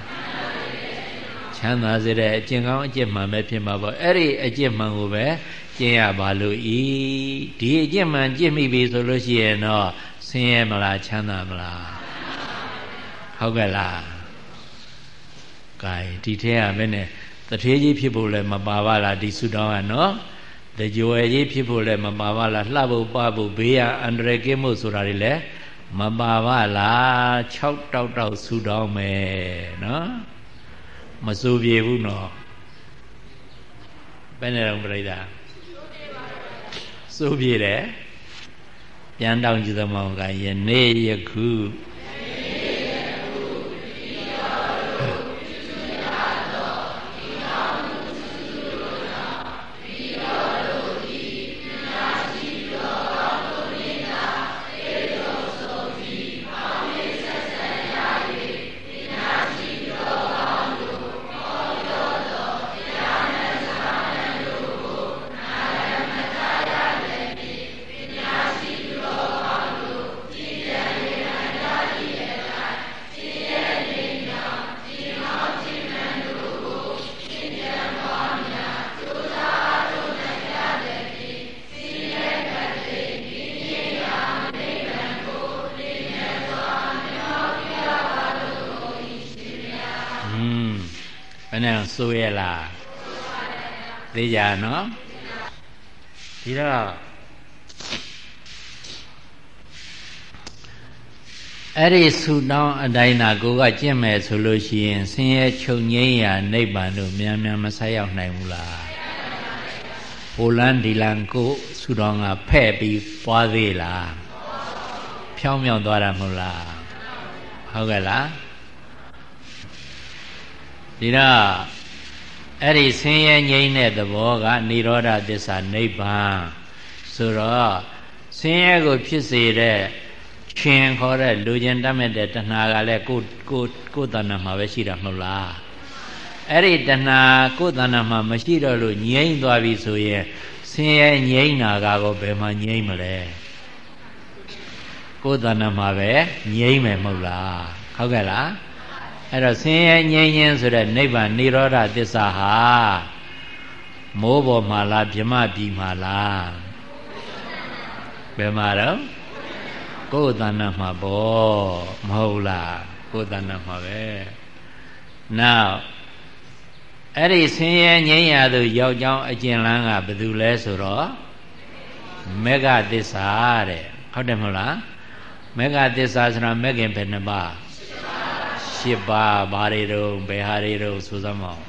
ချမ်းသာစေတဲ့အကျင့်ကောင်းအကျင့်မှန်ပဲဖြစ်မှာပေါ့အဲ့ဒီအကျင့်မှန်ကိုပဲကျင့်ရပါလို့ဤဒီအကျင့်မှန်ကျင့်မိပြီဆိုလို့ရှိရင်တော့ဆင်းရဲမလားချမ်းသာမလားဟုတ်ကဲ့လား gain ဒီထဲကဘယ်နဲ့တထေးကြီးဖြစ်ဖို့လည်းမပါပါလားဒီဆုတောင်းကနော်တကြွယ်ကြီးဖြစ်ဖို့လည်းမပါပါလားလှဖို့ပဖို့ဘေးရအန္တရာယ်ကင်းဖို့ဆိုတာတွေလည်းမပါပါလား6တောက်တောက်ဆူတောင်းမယ်နော် မစူပြေဘူးနော်ဘယ်နဲ့တော့ပြိဿစူပြေတယ်ပြန်တောင်းကြည့်သမောင်ကယနေ့ယခု ဆိုရလားသိကြနော်ဒီတော့အဲ့ဒီဆူတောင်းအတိုင်းသာကိုကကျင့်မယ်ဆိုလို့ရှိရင်ဆင်းရဲချုပ်ငြိမ်းရာနိဗ္ဗာန်တို့မြန်မြန်မဆက်ရောက်နိုင်ဘူးလားဟိုလန်းဒီလန်းကိုဆူတောင်းကဖဲ့ပြီးပွားသေးလားဖြောင်းမြောင်းသွားတာမဟုတ်လားဟုတ်ကဲ့လားဒီတော့ အဲ့ဒီဆင်းရဲငြိမ်းတဲ့သဘောကនិရောဓသစ္စာနိဗ္ဗာန်ဆိုတော့ဆင်းရဲကိုဖြစ်စေတဲ့ရှင်ခေါ်တဲ့လူကျင်တတ်မဲ့တဲ့တဏှာကလည်းကိုကိုကိုတဏ္ဍာမှာပဲရှိတာမဟုတ်လားအဲ့ဒီတဏှာကိုတဏ္ဍာမှာမရှိတော့လို့ငြိမ့်သွားပြီဆိုရင်ဆင်းရဲငြိမ့်တာကောဘယ်မှာငြိမ့်မလဲကိုတဏ္ဍာမှာပဲငြိမ့်မယ်မဟုတ်လားဟုတ်ကဲ့လား အဲ့တော့ဆင်းရဲငြိမ်းခြင်းဆိုတဲ့နိဗ္ဗာန်និရောဓသစ္စာဟာမိုးပေါ်မှာလားဗြမပြည်မှာလားဘယ်မှာတော့ကိုယ်တဏ္ဍမှာပေါ့မဟုတ်လားကိုယ်တဏ္ဍမှာပဲနောက်အဲ့ဒီဆင်းရဲငြိမ်းရာသို့ရောက်ကြောင်းအကျဉ်းလန်းကဘယ်သူလဲဆိုတော့မေဃသစ္စာတဲ့ဟုတ်တယ်မဟုတ်လားမေဃသစ္စာဆိုတာမေခင်ဘယ်နှပါး ၈ပါးဘာတွေတော့ဘယ်ဟာတွေတော့ဆိုစမ်းမအောင်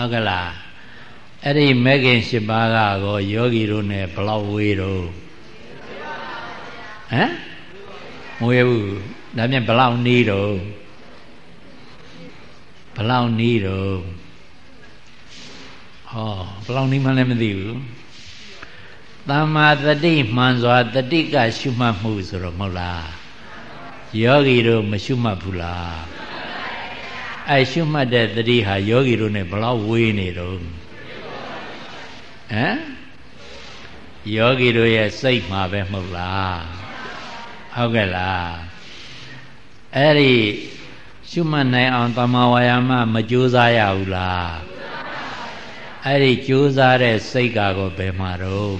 ဟုတ်ကလားအဲ့ဒီမဂ်ခင်၈ပါးကကောယောဂီတို့ ਨੇ ဘလောက်ဝေးတော့ဟမ်မဝေးဘူးဒါပြန်ဘလောက်နီးတော့ဘလောက်နီးတော့ဟောဘလောက်နီးမှလည်းမသိဘူးသမ္မာတတိမှန်စွာတတိကရှုမှတ်မှုဆိုတော့မဟုတ်လားယောဂီတို့မရှုမှတ်ဘူးလား အဲရှုမှတ်တဲ့တတိဟာယောဂီတို့ ਨੇ ဘလောက်ဝေးနေတော့ဟမ်ယောဂီတို့ရဲ့စိတ်မှာပဲမဟုတ်လားဟုတ်ကဲ့လားအဲ့ဒီရှုမှတ်နိုင်အောင်တမဝါယာမမကြိုးစားရဘူးလားအဲ့ဒီကြိုးစားတဲ့စိတ်ကောဘယ်မှာတော့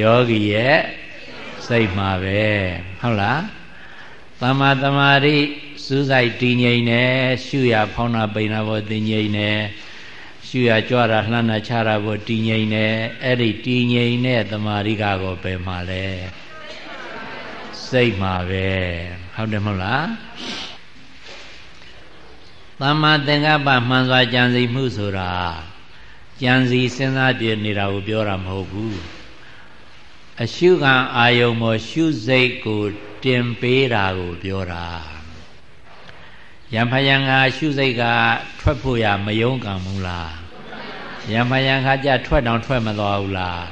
ယောဂီရဲ့စိတ်မှာပဲဟုတ်လားတမ္မာတမာရိ စူးစိုက်တည်ငြိမ်နေရှုရဖောင်းတာပိန်တာဘောတည်ငြိမ်နေရှုရကြွတာလှမ်းတာချတာဘောတည်ငြိမ်နေအဲ့ဒီတည်ငြိမ်တဲ့တမာရိကကိုပဲမှာလဲစိတ်မှာပဲဟုတ်တယ်မဟုတ်လားသမ္မာသင်္ကပ္ပမှန်စွာကြံစီမှုဆိုတာကြံစီစဉ်းစားပြနေတာကိုပြောတာမဟုတ်ဘူးအရှုခံအာယုံမောရှုစိတ်ကိုတင်ပေးတာကိုပြောတာ ယံဖယံကရှုစိတ်ကထွက်ဖို့ရမယုံကံဘူးလားယံဖယံခါကြထွက်တောင်ထွက်မသွားဘူးလား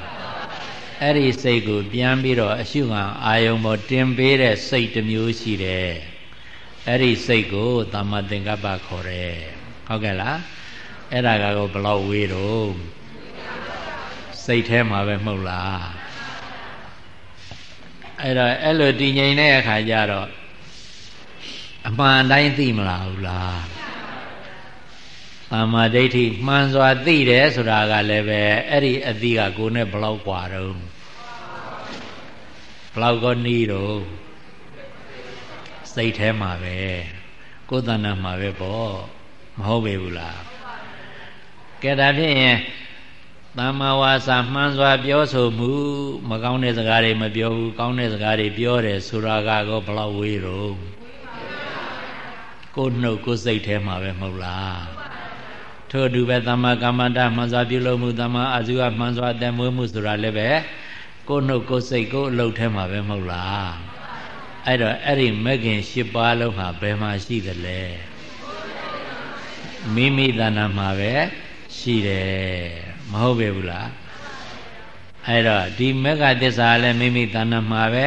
အဲ့ဒီစိတ်ကိုပြန်ပြီးတော့အရှုခံအာယုံပေါ်တင်ပေးတဲ့စိတ်တစ်မျိုးရှိတယ်အဲ့ဒီစိတ်ကိုသမ္မာသင်္ကပ္ပခေါ်တယ်ဟုတ်ကဲ့လားအဲ့ဒါကတော့ဘလောက်ဝေးတော့စိတ်ထဲမှာပဲမဟုတ်လားအဲ့တော့အဲ့လိုတည်ငြိမ်တဲ့အခါကျတော့ အမှန်တိုင်းသိမလားဘူးလားသမ္မာဒိဋ္ဌိမှန်စွာသိတယ်ဆိုတာကလည်းပဲအဲ့ဒီအသိကကိုယ်နဲ့ဘလောက်กว่าတော့ဘလောက်ကောနီးတော့စိတ်ထဲမှာပဲကိုယ်တဏ္ဍမှာပဲပေါ့မဟုတ်ပေဘူးလားကဲဒါဖြင့်သမ္မာဝါစာမှန်စွာပြောဆိုမှုမကောင်းတဲ့စကားတွေမပြောဘူးကောင်းတဲ့စကားတွေပြောတယ်ဆိုတာကောဘလောက်ဝေးတော့ ကိုနှုတ်ကိုစိတ်ထဲမှာပဲမဟုတ်လားထို့အတူပဲသမ္မာကမ္မန္တမှန်စွာပြုလုပ်မှုသမ္မာအာဇုဝမှန်စွာတည်မွေးမှုဆိုတာလည်းပဲကိုနှုတ်ကိုစိတ်ကိုအလုပ်ထဲမှာပဲမဟုတ်လားအဲ့တော့အဲ့ဒီမဂ်ခင်၈ပါးလုံးဟာဘယ်မှာရှိသလဲမိမိတဏ္ဍာမှာပဲရှိတယ်မဟုတ်ပေဘူးလားအဲ့တော့ဒီမေဃသစ္စာလည်းမိမိတဏ္ဍမှာပဲ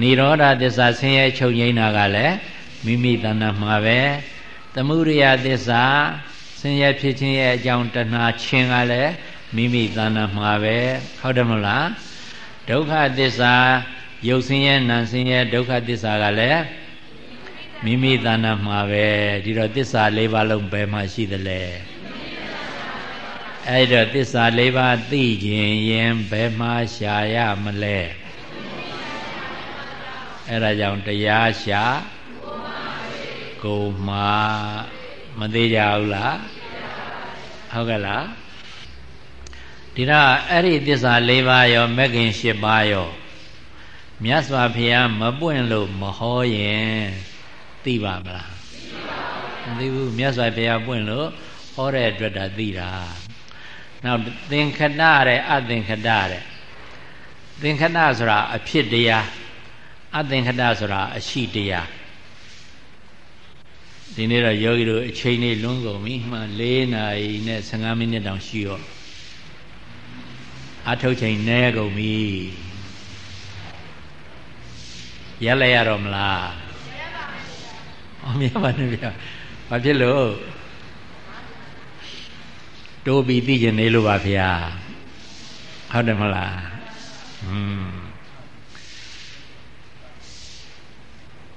និရောဓသစ္စာဆင်းရဲချုပ်ငိမ့်တာကလည်း မိမိတဏ္ဍမှာပဲသမုဒိယသစ္စာဆင်းရဲဖြစ်ခြင်းရဲ့အကြောင်းတဏှာခြင်းကလည်းမိမိတဏ္ဍမှာပဲဟုတ်တယ်မဟုတ်လားဒုက္ခသစ္စာရုပ်ဆင်းရဲနာမ်ဆင်းရဲဒုက္ခသစ္စာကလည်းမိမိတဏ္ဍမှာပဲဒီတော့သစ္စာ၄ပါးလုံးဘယ်မှာရှိသလဲအဲ့တော့သစ္စာလေးပါးသိခြင်းရင်ဘယ်မှာရှာရမလဲအဲ့ဒါကြောင့်တရားရှာ ကိုမှမသေးကြဘူးလားဟုတ်ကဲ့လားဒီတော့အဲ့ဒီသစ္စာ၄ပါးရောမဂ်ခင်၈ပါးရောမြတ်စွာဘုရားမပွင့်လို့မဟောရင်သိပါမလားမသိဘူးမြတ်စွာဘုရားပွင့်လို့ဟောတဲ့အတွက်ဒါသိတာနောက်သင်္ခတတဲ့အသင်္ခတတဲ့သင်္ခတဆိုတာအဖြစ်တရားအသင်္ခတဆိုတာအရှိတရား ဒီနေ့တော့ယောဂီတို့အချိန်လေးလွန်းကုန်ပြီမှ၄နာရီနဲ့15မိနစ်တောင်ရှိရောအထုတ်ချိန်နဲကုန်ပြီရက်လိုက်ရတော့မလားမရပါဘူးဗျာဘာဖြစ်လို့တိုးပြီးသိကျင်နေလို့ပါဗျာဟုတ်တယ်မလားอืม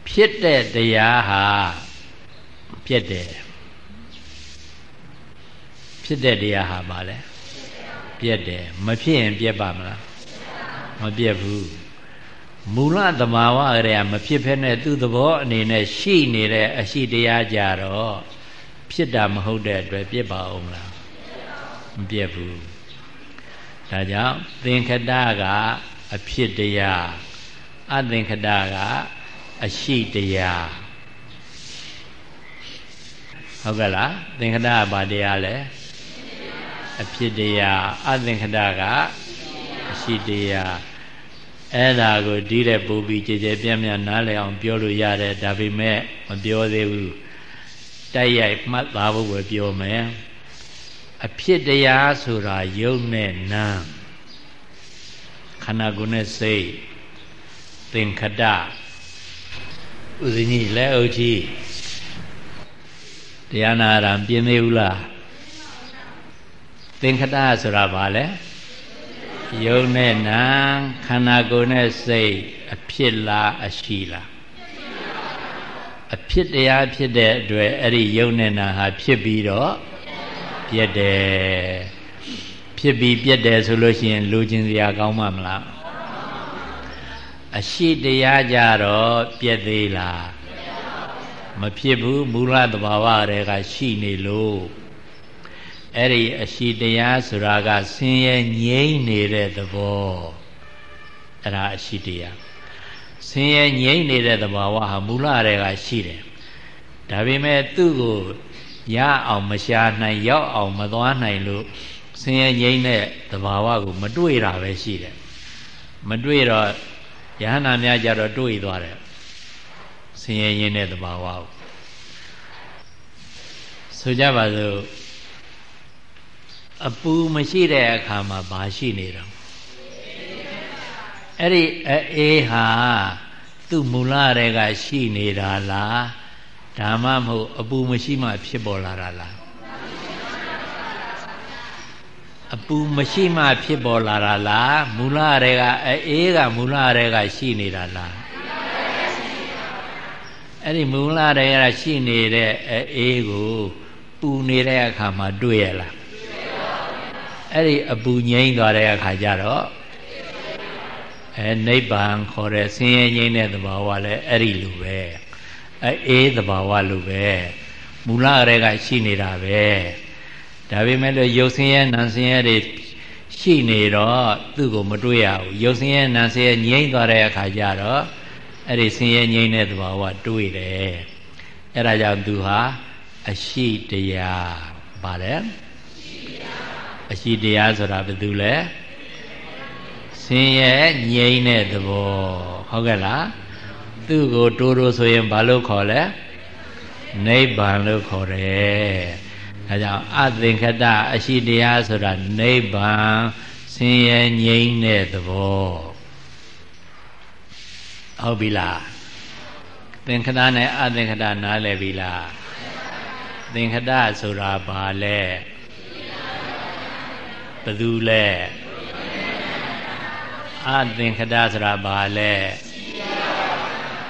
ဖြစ်တဲ့တရားဟာ ပြက်တယ်ဖြစ်တဲ့တရားဟာပါလဲပြက်တယ်မဖြစ်ရင်ပြက်ပါမလားမပြက်ဘူးမူလသမာဝအရေမဖြစ်ဖဲနဲ့သူ့သဘောအနေနဲ့ရှိနေတဲ့အရှိတရားကြတော့ဖြစ်တာမဟုတ်တဲ့အတွက်ပြစ်ပါအောင်လားမပြစ်ဘူးဒါကြောင့်သင်္ခတကအဖြစ်တရားအသင်္ခတကအရှိတရား ဟုတ်ကဲ့လားသင်္ခတကဘာတရားလဲအဖြစ်တရားအသင်္ခတကအရှိတရားအဲ့ဒါကိုဒီတဲ့ပူပြီးကြည်ကြဲပြန့်ပြန့်နားလည်အောင်ပြောလို့ရတယ်ဒါပေမဲ့မပြောသေးဘူးတိုက်ရိုက်မှတ်သားဖို့ပဲပြောမယ်အဖြစ်တရားဆိုတာယုံနဲ့နာခန္ဓာကိုယ်နဲ့စိတ်သင်္ခတဥစဉ်ကြီးလက်အုပ်ကြီး တရားနာရံပြင်းသေးဘူးလားသင်္ခတဆိုတာဘာလဲယုံနဲ့နာခန္ဓာကိုယ်နဲ့စိတ်အဖြစ်လားအရှိလားအဖြစ်တရားဖြစ်တဲ့အတွက်အဲ့ဒီယုံနဲ့နာဟာဖြစ်ပြီးတော့ပြက်တယ်ဖြစ်ပြီးပြက်တယ်ဆိုလို့ရှိရင်လူချင်းစရာကောင်းမှမလားအရှိတရားကြတော့ပြက်သေးလား မဖြစ်ဘူးမူလသဘာဝတွေကရှိနေလို့အဲ့ဒီအရှိတရားဆိုတာကဆင်းရဲငြိမ့်နေတဲ့သဘောအဲ့ဒါအရှိတရားဆင်းရဲငြိမ့်နေတဲ့သဘာဝဟာမူလတွေကရှိတယ်ဒါပေမဲ့သူ့ကိုရအောင်မရှာနိုင်ရောက်အောင်မသွားနိုင်လို့ဆင်းရဲငြိမ့်တဲ့သဘာဝကိုမတွေ့တာပဲရှိတယ်မတွေ့တော့ယဟနာများကြတော့တွေ့သွားတယ်ဆ င်းရဲရင်းတဲ့သဘာဝကိုဆိုကြပါစို့အပူမရှိတဲ့အခါမှာဘာရှိနေတော့အဲ့ဒီအေးဟာသူ့မူလတွေကရှိနေတာလားဒါမှမဟုတ်အပူမရှိမှဖြစ်ပေါ်လာတာလားအပူမရှိမှဖြစ်ပေါ်လာတာလားမူလတွေကအေးကမူလတွေကရှိနေတာလား အဲ့ဒီမူလတွေကရှိနေတဲ့အေးကိုပူနေတဲ့အခါမှာတွေ့ရလားအဲ့ဒီအပူငြိမ်းသွားတဲ့အခါကျတော့အဲနိဗ္ဗာန်ခေါ်တဲ့ဆင်းရဲငြိမ်းတဲ့သဘာဝလည်းအဲ့ဒီလိုပဲအဲအေးသဘာဝလိုပဲမူလရဲကရှိနေတာပဲဒါပေမဲ့လို့ရုပ်ဆင်းရဲနာမ်ဆင်းရဲတွေရှိနေတော့သူ့ကိုမတွေ့ရဘူးရုပ်ဆင်းရဲနာမ်ဆင်းရဲငြိမ်းသွားတဲ့အခါကျတော့ အဲ့ဒီဆင်းရဲငြိမ်းတဲ့သဘာဝတွေ့တယ်အဲ့ဒါကြောင့်သူဟာအရှိတရားဗါတယ်အရှိတရားဆိုတာဘယ်သူလဲဆင်းရဲငြိမ်းတဲ့သဘောဟုတ်ကဲ့လားသူ့ကိုတိုးတိုးဆိုရင်ဘာလို့ခေါ်လဲနိဗ္ဗာန်လို့ခေါ်တယ်ဒါကြောင့်အသင်္ခတအရှိတရားဆိုတာနိဗ္ဗာန်ဆင်းရဲငြိမ်းတဲ့သဘော ဟုတ်ပြီလားသင်္ခတနဲ့အသင်္ခတနားလည်ပြီလားသင်္ခတဆိုတာဘာလဲဘသူလဲအသင်္ခတဆိုတာဘာလဲ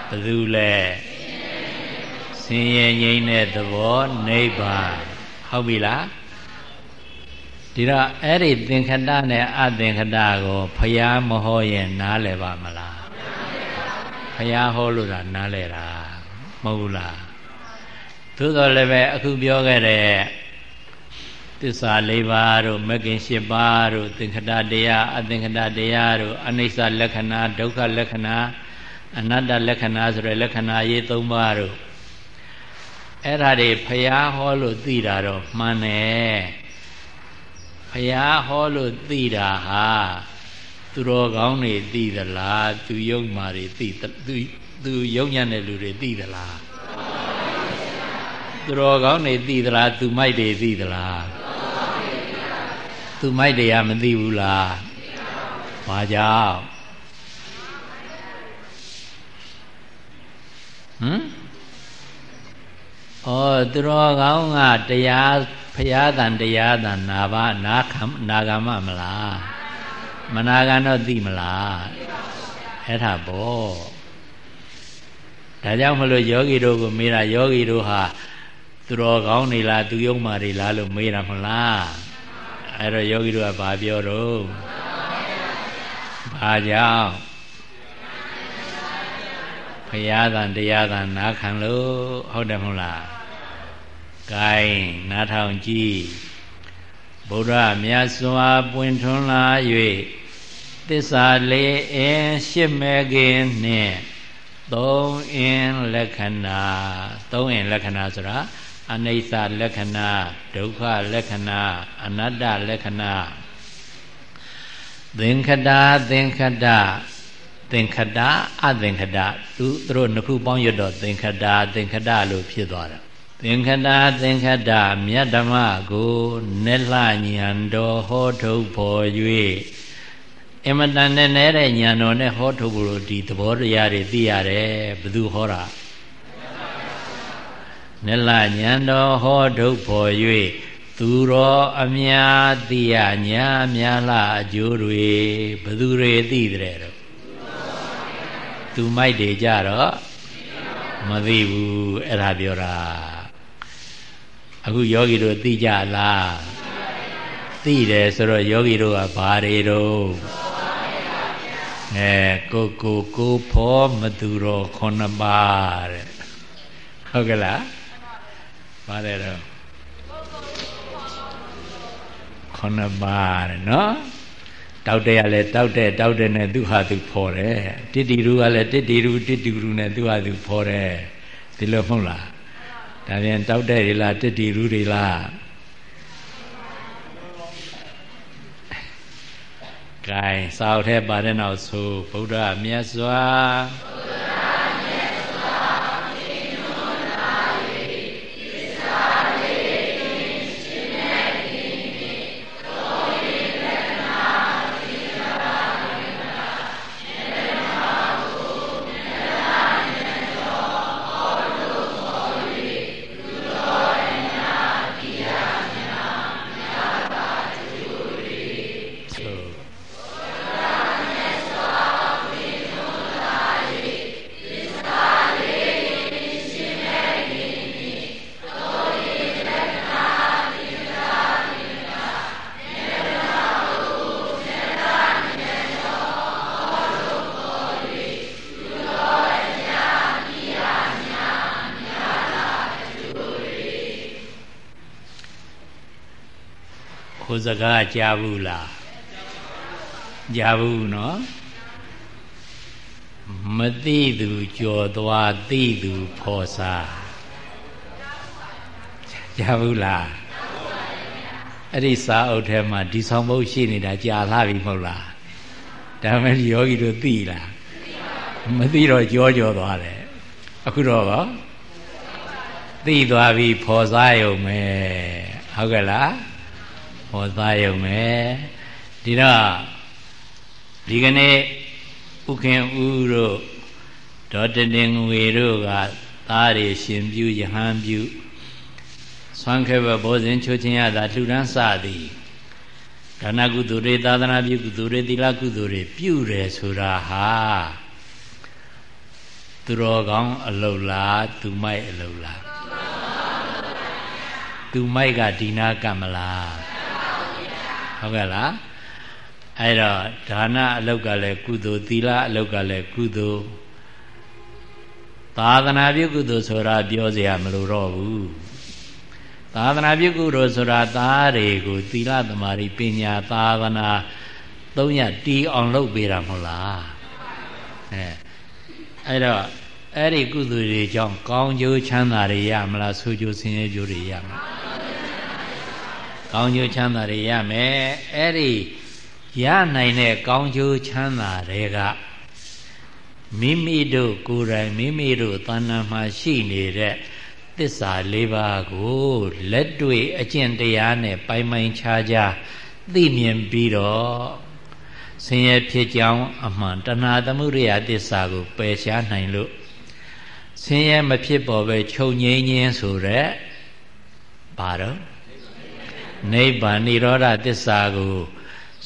ဘသူလဲဆင်းရဲငြိမ်းတဲ့သဘောနိဗ္ဗာန်ဟုတ်ပြီလားဒီတော့အဲ့ဒီသင်္ခတနဲ့အသင်္ခတကိုဖျားမဟောရင်နားလည်ပါမလား ဖျားဟောလို့တာနားလည်တာမဟုတ်ဘူးလားသို့တော်လည်းပဲအခုပြောခဲ့တဲ့သစ္စာ၄ပါးတို့မဂ္ဂင်၈ပါးတို့သင်္ခတတရားအသင်္ခတတရားတို့အနိစ္စလက္ခဏာဒုက္ခလက္ခဏာအနတ္တလက္ခဏာဆိုတဲ့လက္ခဏာရေး၃ပါးတို့အဲ့ဒါတွေဖျားဟောလို့သိတာတော့မှန်တယ်ဖျားဟောလို့သိတာဟာ သူတော်ကောင်းတွေသိသလားသူယုံမာတွေသိသူသူယုံညံ့တဲ့လူတွေသိသလားသူတော်ကောင်းတွေသိသလားသူမိုက်တွေသိသလားသူမိုက်တွေကမသိဘူးလားဘာကြောင့်ဟမ်ဩသူတော်ကောင်းကတရားဖရာတန်တရားတန်နာဘာနာခံနာဂမမလား မနာဂံတော့သိမလားအဲ့ဒါပေါ့ဒါကြောင့်မလို့ယောဂီတို့ကိုမေးတာယောဂီတို့ဟာသူတော်ကောင်းနေလားသူယုံမာတွေလားလို့မေးတာမလားအဲ့တော့ယောဂီတို့ကဘာပြောတော့ဘာကြောင့်ဖရာသံတရားသံနားခံလို့ဟုတ်တယ်မဟုတ်လားဂိုင်းနားထောင်ကြည့် ဗုဒ္ဓမြတ်စွာပွင့်ထွန်းလာ၍သစ္စာလေးအင်းရှစ်မဲခင်နှင့်သုံးအင်းလက္ခဏာသုံးအင်းလက္ခဏာဆိုတာအနိစ္စလက္ခဏာဒုက္ခလက္ခဏာအနတ္တလက္ခဏာသင်္ခတာသင်္ခတာသင်္ခတာအသင်္ခတာသူတို့နှစ်ခုပေါင်းရတော့သင်္ခတာသင်္ခတာလို့ဖြစ်သွားတာ သင်္ခတာသင်္ခတာမြတ်ဓမ္မကိုနက်လှညံတော်ဟောထုတ်ဖို့၍အမတန်နဲ့တဲ့ညံတော်နဲ့ဟောထုတ်ဖို့ဒီသဘောတရားတွေသိရတယ်ဘယ်သူဟောတာနလညံတော်ဟောထုတ်ဖို့၍သူတော်အများသိရညာများလာအကျိုးတွေဘသူတွေသိတဲ့တော့သူမိုက်တွေကြတော့မသိဘူးအဲ့ဒါပြောတာ အခုယောဂီတို့သိကြလားသိတယ်ဆိုတော့ယောဂီတို့ကဘာတွေတော့အဲကိုကိုကိုဖောမသူတော်ခုနှစ်ပါးတဲ့ဟုတ်ကဲ့လားပါတယ်တော့ခုနှစ်ပါးတဲ့နော်တောက်တဲ့ကလည်းတောက်တဲ့တောက်တဲ့နဲ့သူဟာသူဖော်တယ်တိတိရူကလည်းတိတိရူတိတိရူနဲ့သူဟာသူဖော်တယ်ဒီလိုမဟုတ်လား ဒါပြန်တောက်တဲ့တွေလားတိတိရူတွေလားကဲစာအုပ်ထဲပါတဲ့နောက်ဆိုဗုဒ္ဓမြတ်စွာ စကားကြားဘူးလားကြားဘူးနော်မသိသူကြော်သွားသိသူဖော်စားကြားဘူးလားအဲ့ဒီစာအုပ်ထဲမှာဒီဆောင်မုတ်ရှိနေတာကြာလာပြီမဟုတ်လားဒါမှမဟုတ်ယောဂီတို့သိလားမသိတော့ကြောကြောသွားတယ်အခုတော့ဗောသိသွားပြီဖော်စားရုံပဲဟုတ်ကဲ့လား ဟောသားရုံပဲဒီတော့ဒီကနေ့ဥခင်ဦးတို့ဒေါ်တတင်ငွေတို့ကသားတွေရှင်ပြုယဟန်ပြုဆွမ်းခဲဘဘောဇင်ချိုးချင်းရတာလှူဒန်းစသည်ဒါနကုသိုလ်တွေသာသနာပြုကုသိုလ်တွေသီလကုသိုလ်တွေပြုတယ်ဆိုတာဟာသူတော်ကောင်းအလုလားသူမိုက်အလုလားသူမိုက်ကဒီနာကမလား ဟုတ်ကဲ့လားအဲ့တော့ဒါနအလုတ်ကလည်းကုသိုလ်သီလအလုတ်ကလည်းကုသိုလ်သာသနာပြုကုသိုလ်ဆိုတာပြောစရာမလိုတော့ဘူးသာသနာပြုကုသိုလ်ဆိုတာသားတွေကိုသီလသမာဓိပညာသာသနာသုံးရတီအောင်လုပ်ပေးတာမဟုတ်လားအဲအဲ့တော့အဲ့ဒီကုသိုလ်တွေကြောင့်ကောင်းကျိုးချမ်းသာတွေရမလားဆိုးကျိုးဆင်းရဲကျိုးတွေရမလား ကောင်းကျိုးချမ်းသာတွေရမယ်အဲ့ဒီရနိုင်တဲ့ကောင်းကျိုးချမ်းသာတွေကမိမိတို့ကိုယ်တိုင်မိမိတို့တဏ္ဍာမှာရှိနေတဲ့သစ္စာလေးပါးကိုလက်တွေ့အကျင့်တရားနဲ့ပိုင်ပိုင်ခြားခြားသိမြင်ပြီးတော့ဆင်းရဲဖြစ်ကြောင်းအမှန်တဏှာသမှုရိယသစ္စာကိုပယ်ရှားနိုင်လို့ဆင်းရဲမဖြစ်ပေါ်ပဲချုပ်ငြိမ်းခြင်းဆိုရက်ဘာတော့ နိဗ္ဗာန်និရောဓသစ္စာကို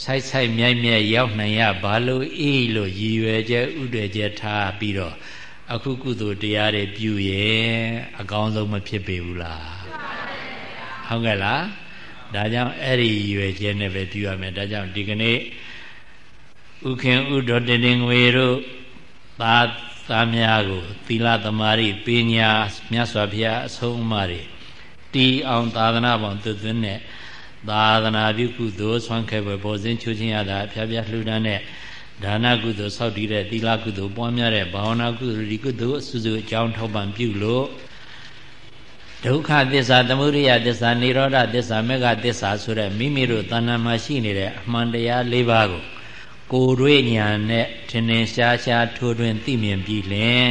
ဆိုင်ဆိုင်မြိုက်မြိုက်ရောက်နိုင်ရဘာလို့ဤလို့ရည်ရွယ်ချက်ဥဒေချက်ထားပြီးတော့အခုကုသိုလ်တရားတွေပြုရင်အကောင်းဆုံးမဖြစ်ပေဘူးလားဟုတ်ကဲ့လားဒါကြောင့်အဲ့ဒီရွယ်ချက်နဲ့ပဲပြုရမယ်ဒါကြောင့်ဒီကနေ့ဥခင်ဥဒေါ်တင်ငွေတို့သာသားများကိုသီလသမารိပညာမြတ်စွာဘုရားအဆုံးအမတွေတီအောင်သာသနာပေါင်းသွသွင်းတဲ့ သာသနာပြုကုသိုလ်ဆွမ်းခဲ့ပွဲပေါ်စဉ်ချူချင်းရတာဖျားဖျားလှူဒန်းတဲ့ဒါနကုသိုလ်ဆောက်တည်တဲ့သီလကုသိုလ်ပွားများတဲ့ဘာဝနာကုသိုလ်ဒီကုသိုလ်အစုစုအကြောင်းထောက်ပံ့ပြုလို့ဒုက္ခသစ္စာသမုဒိယသစ္စာនិရောဓသစ္စာမေဃသစ္စာဆိုတဲ့မိမိတို့တဏ္ဍာမှာရှိနေတဲ့အမှန်တရား၄ပါးကိုကိုယ်တွေ့ညာနဲ့ထင်ထင်ရှားရှားထိုးထွင်းသိမြင်ပြီးလင်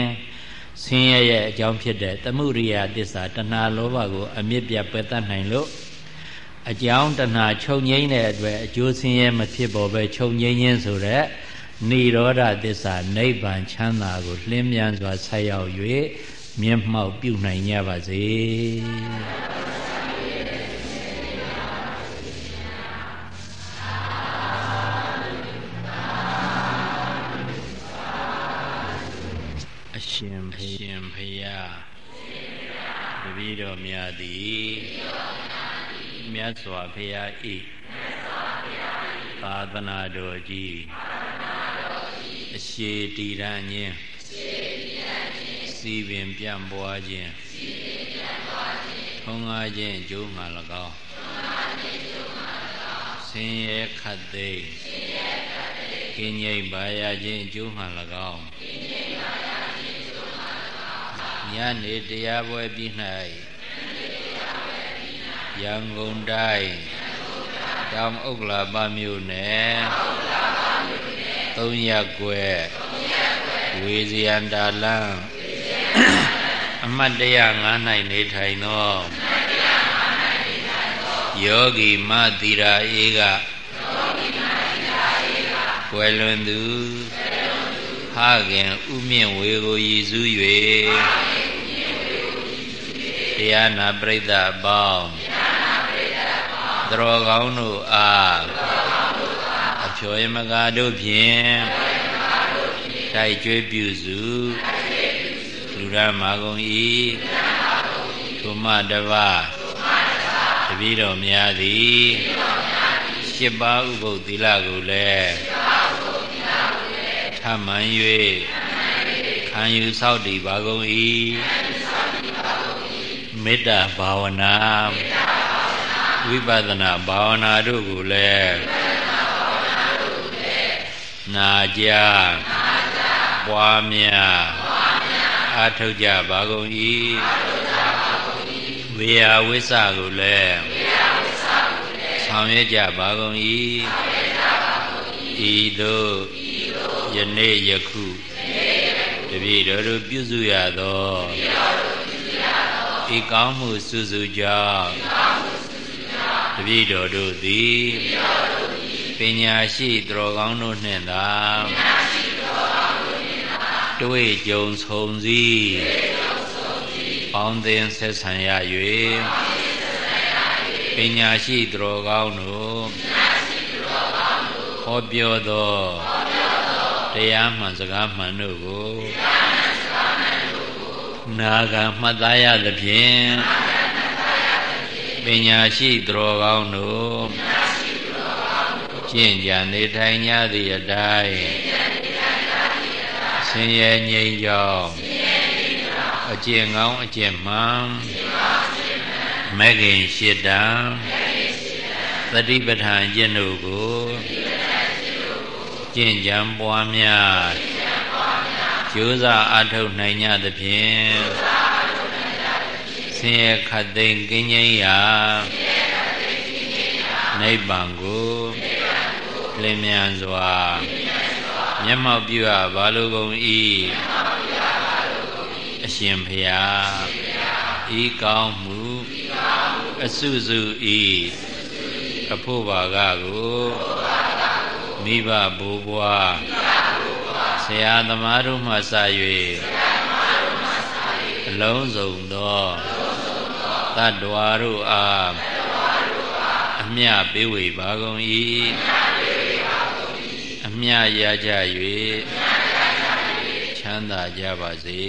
ဆင်းရဲရဲ့အကြောင်းဖြစ်တဲ့သမုဒိယသစ္စာတဏှာလောဘကိုအမြင့်ပြပယ်တတ်နိုင်လို့ အကြောင်းတဏှာချုပ်ငိမ့်တဲ့အတွက်အကျိုးဆင်းရဲမဖြစ်ပေါ်ပဲချုပ်ငိမ့်ခြင်းဆိုတဲ့နိရောဓသစ္စာနိဗ္ဗာန်ချမ်းသာကိုလင်းမြန်စွာဆက်ရောက်၍မျက်မှောက်ပြုနိုင်ကြပါစေအရှင်ဘုရင်ဖရာတပည့်တော်များသည် မြတ်စွာဘုရားဤသာသနာတော်ကြီးအရှိတည်ရန်ခြင်းစီပင်ပြန့်ပွားခြင်းထုံးကားခြင်းအကျိုးမှ၎င်းဆင်းရဲခတ်သိမ်းကင်းငြိမ်ပါရခြင်းအကျိုးမှ၎င်းညနေတရားပွဲပြီး၌ ရန်ကုန်တိုင်းတောင်ဥက္ကလာပမြို့နယ်သုံးရက်ွယ်ဝေဇယန္တာလန်းအမတ်တရားငါး၌နေထိုင်သောယောဂီမသီရာအေးကကွယ်လွန်သူဖခင်ဥမြင့်ဝေကိုရည်စူး၍တရားနာပရိသတ်ပေါင်းသရော ကောင်းတို့အားအဖြောယမကာတို့ဖြင့်တိုက်ကျွေးပြုစုလူရမာကုန်ဤသုမတပတပည့်တော်များသည်ရှစ်ပါးဥပုသ်သီလကိုလည်းထမှန်၍ခံယူဆောက်တည်ပါကုန်၏မေတ္တာဘာဝနာ ဝိပဿနာဘာဝနာတို့ကိုလည်းနာကြပွားများအာထုတ်ကြပါကုန်၏ဝေယဝိစ္စကိုလည်းဆောင်ရွက်ကြပါကုန်၏ဤသို့ယနေ့ယခုတပည့်တော်တို့ပြုစုရသောဤကောင်းမှုစုစုကြောင့်တ ပည့်တော်တို့သည်ပညာရှိသူတော်ကောင်းတို့နှင့်သာတွေ့ကြုံဆုံစည်းပေါင်းသင်ဆက်ဆံရ၍ပညာရှိသူတော်ကောင်းတို့ဟောပြောသောတရားမှန်စကားမှန်တို့ကိုနာဂံမှတ်သားရသဖြင့် ပညာရှိသူတော်ကောင်းတို့ကျင့်ကြံနေထိုင်ကြသည့်အတိုင်းဆင်းရဲငြိမ်းချောင်းအကျင့်ကောင်းအကျင့်မှန်မဂ္ဂင်ရှစ်တံသတိပဋ္ဌာန်ကျင့်တို့ကိုကျင့်ကြံပွားများကြိုးစားအထုတ်နိုင်ကြသဖြင့် ဆင်းရဲခတ်သိမ်းကင်းငြိမ်းရာနိဗ္ဗာန်ကိုတလင်မြန်စွာမျက်မှောက်ပြုအပ်ပါလိုကုန်၏အရှင်ဖျားဤကောင်းမှုအစုစုဤအဖို့ဘာကကိုမိဘဘိုးဘွားဆရာသမားတို့မှစ၍အလုံးစုံသော တတ္တဝါတို့အားအမြပေးဝေပါကုန်၏အမြရကြ၍ချမ်းသာကြပါစေ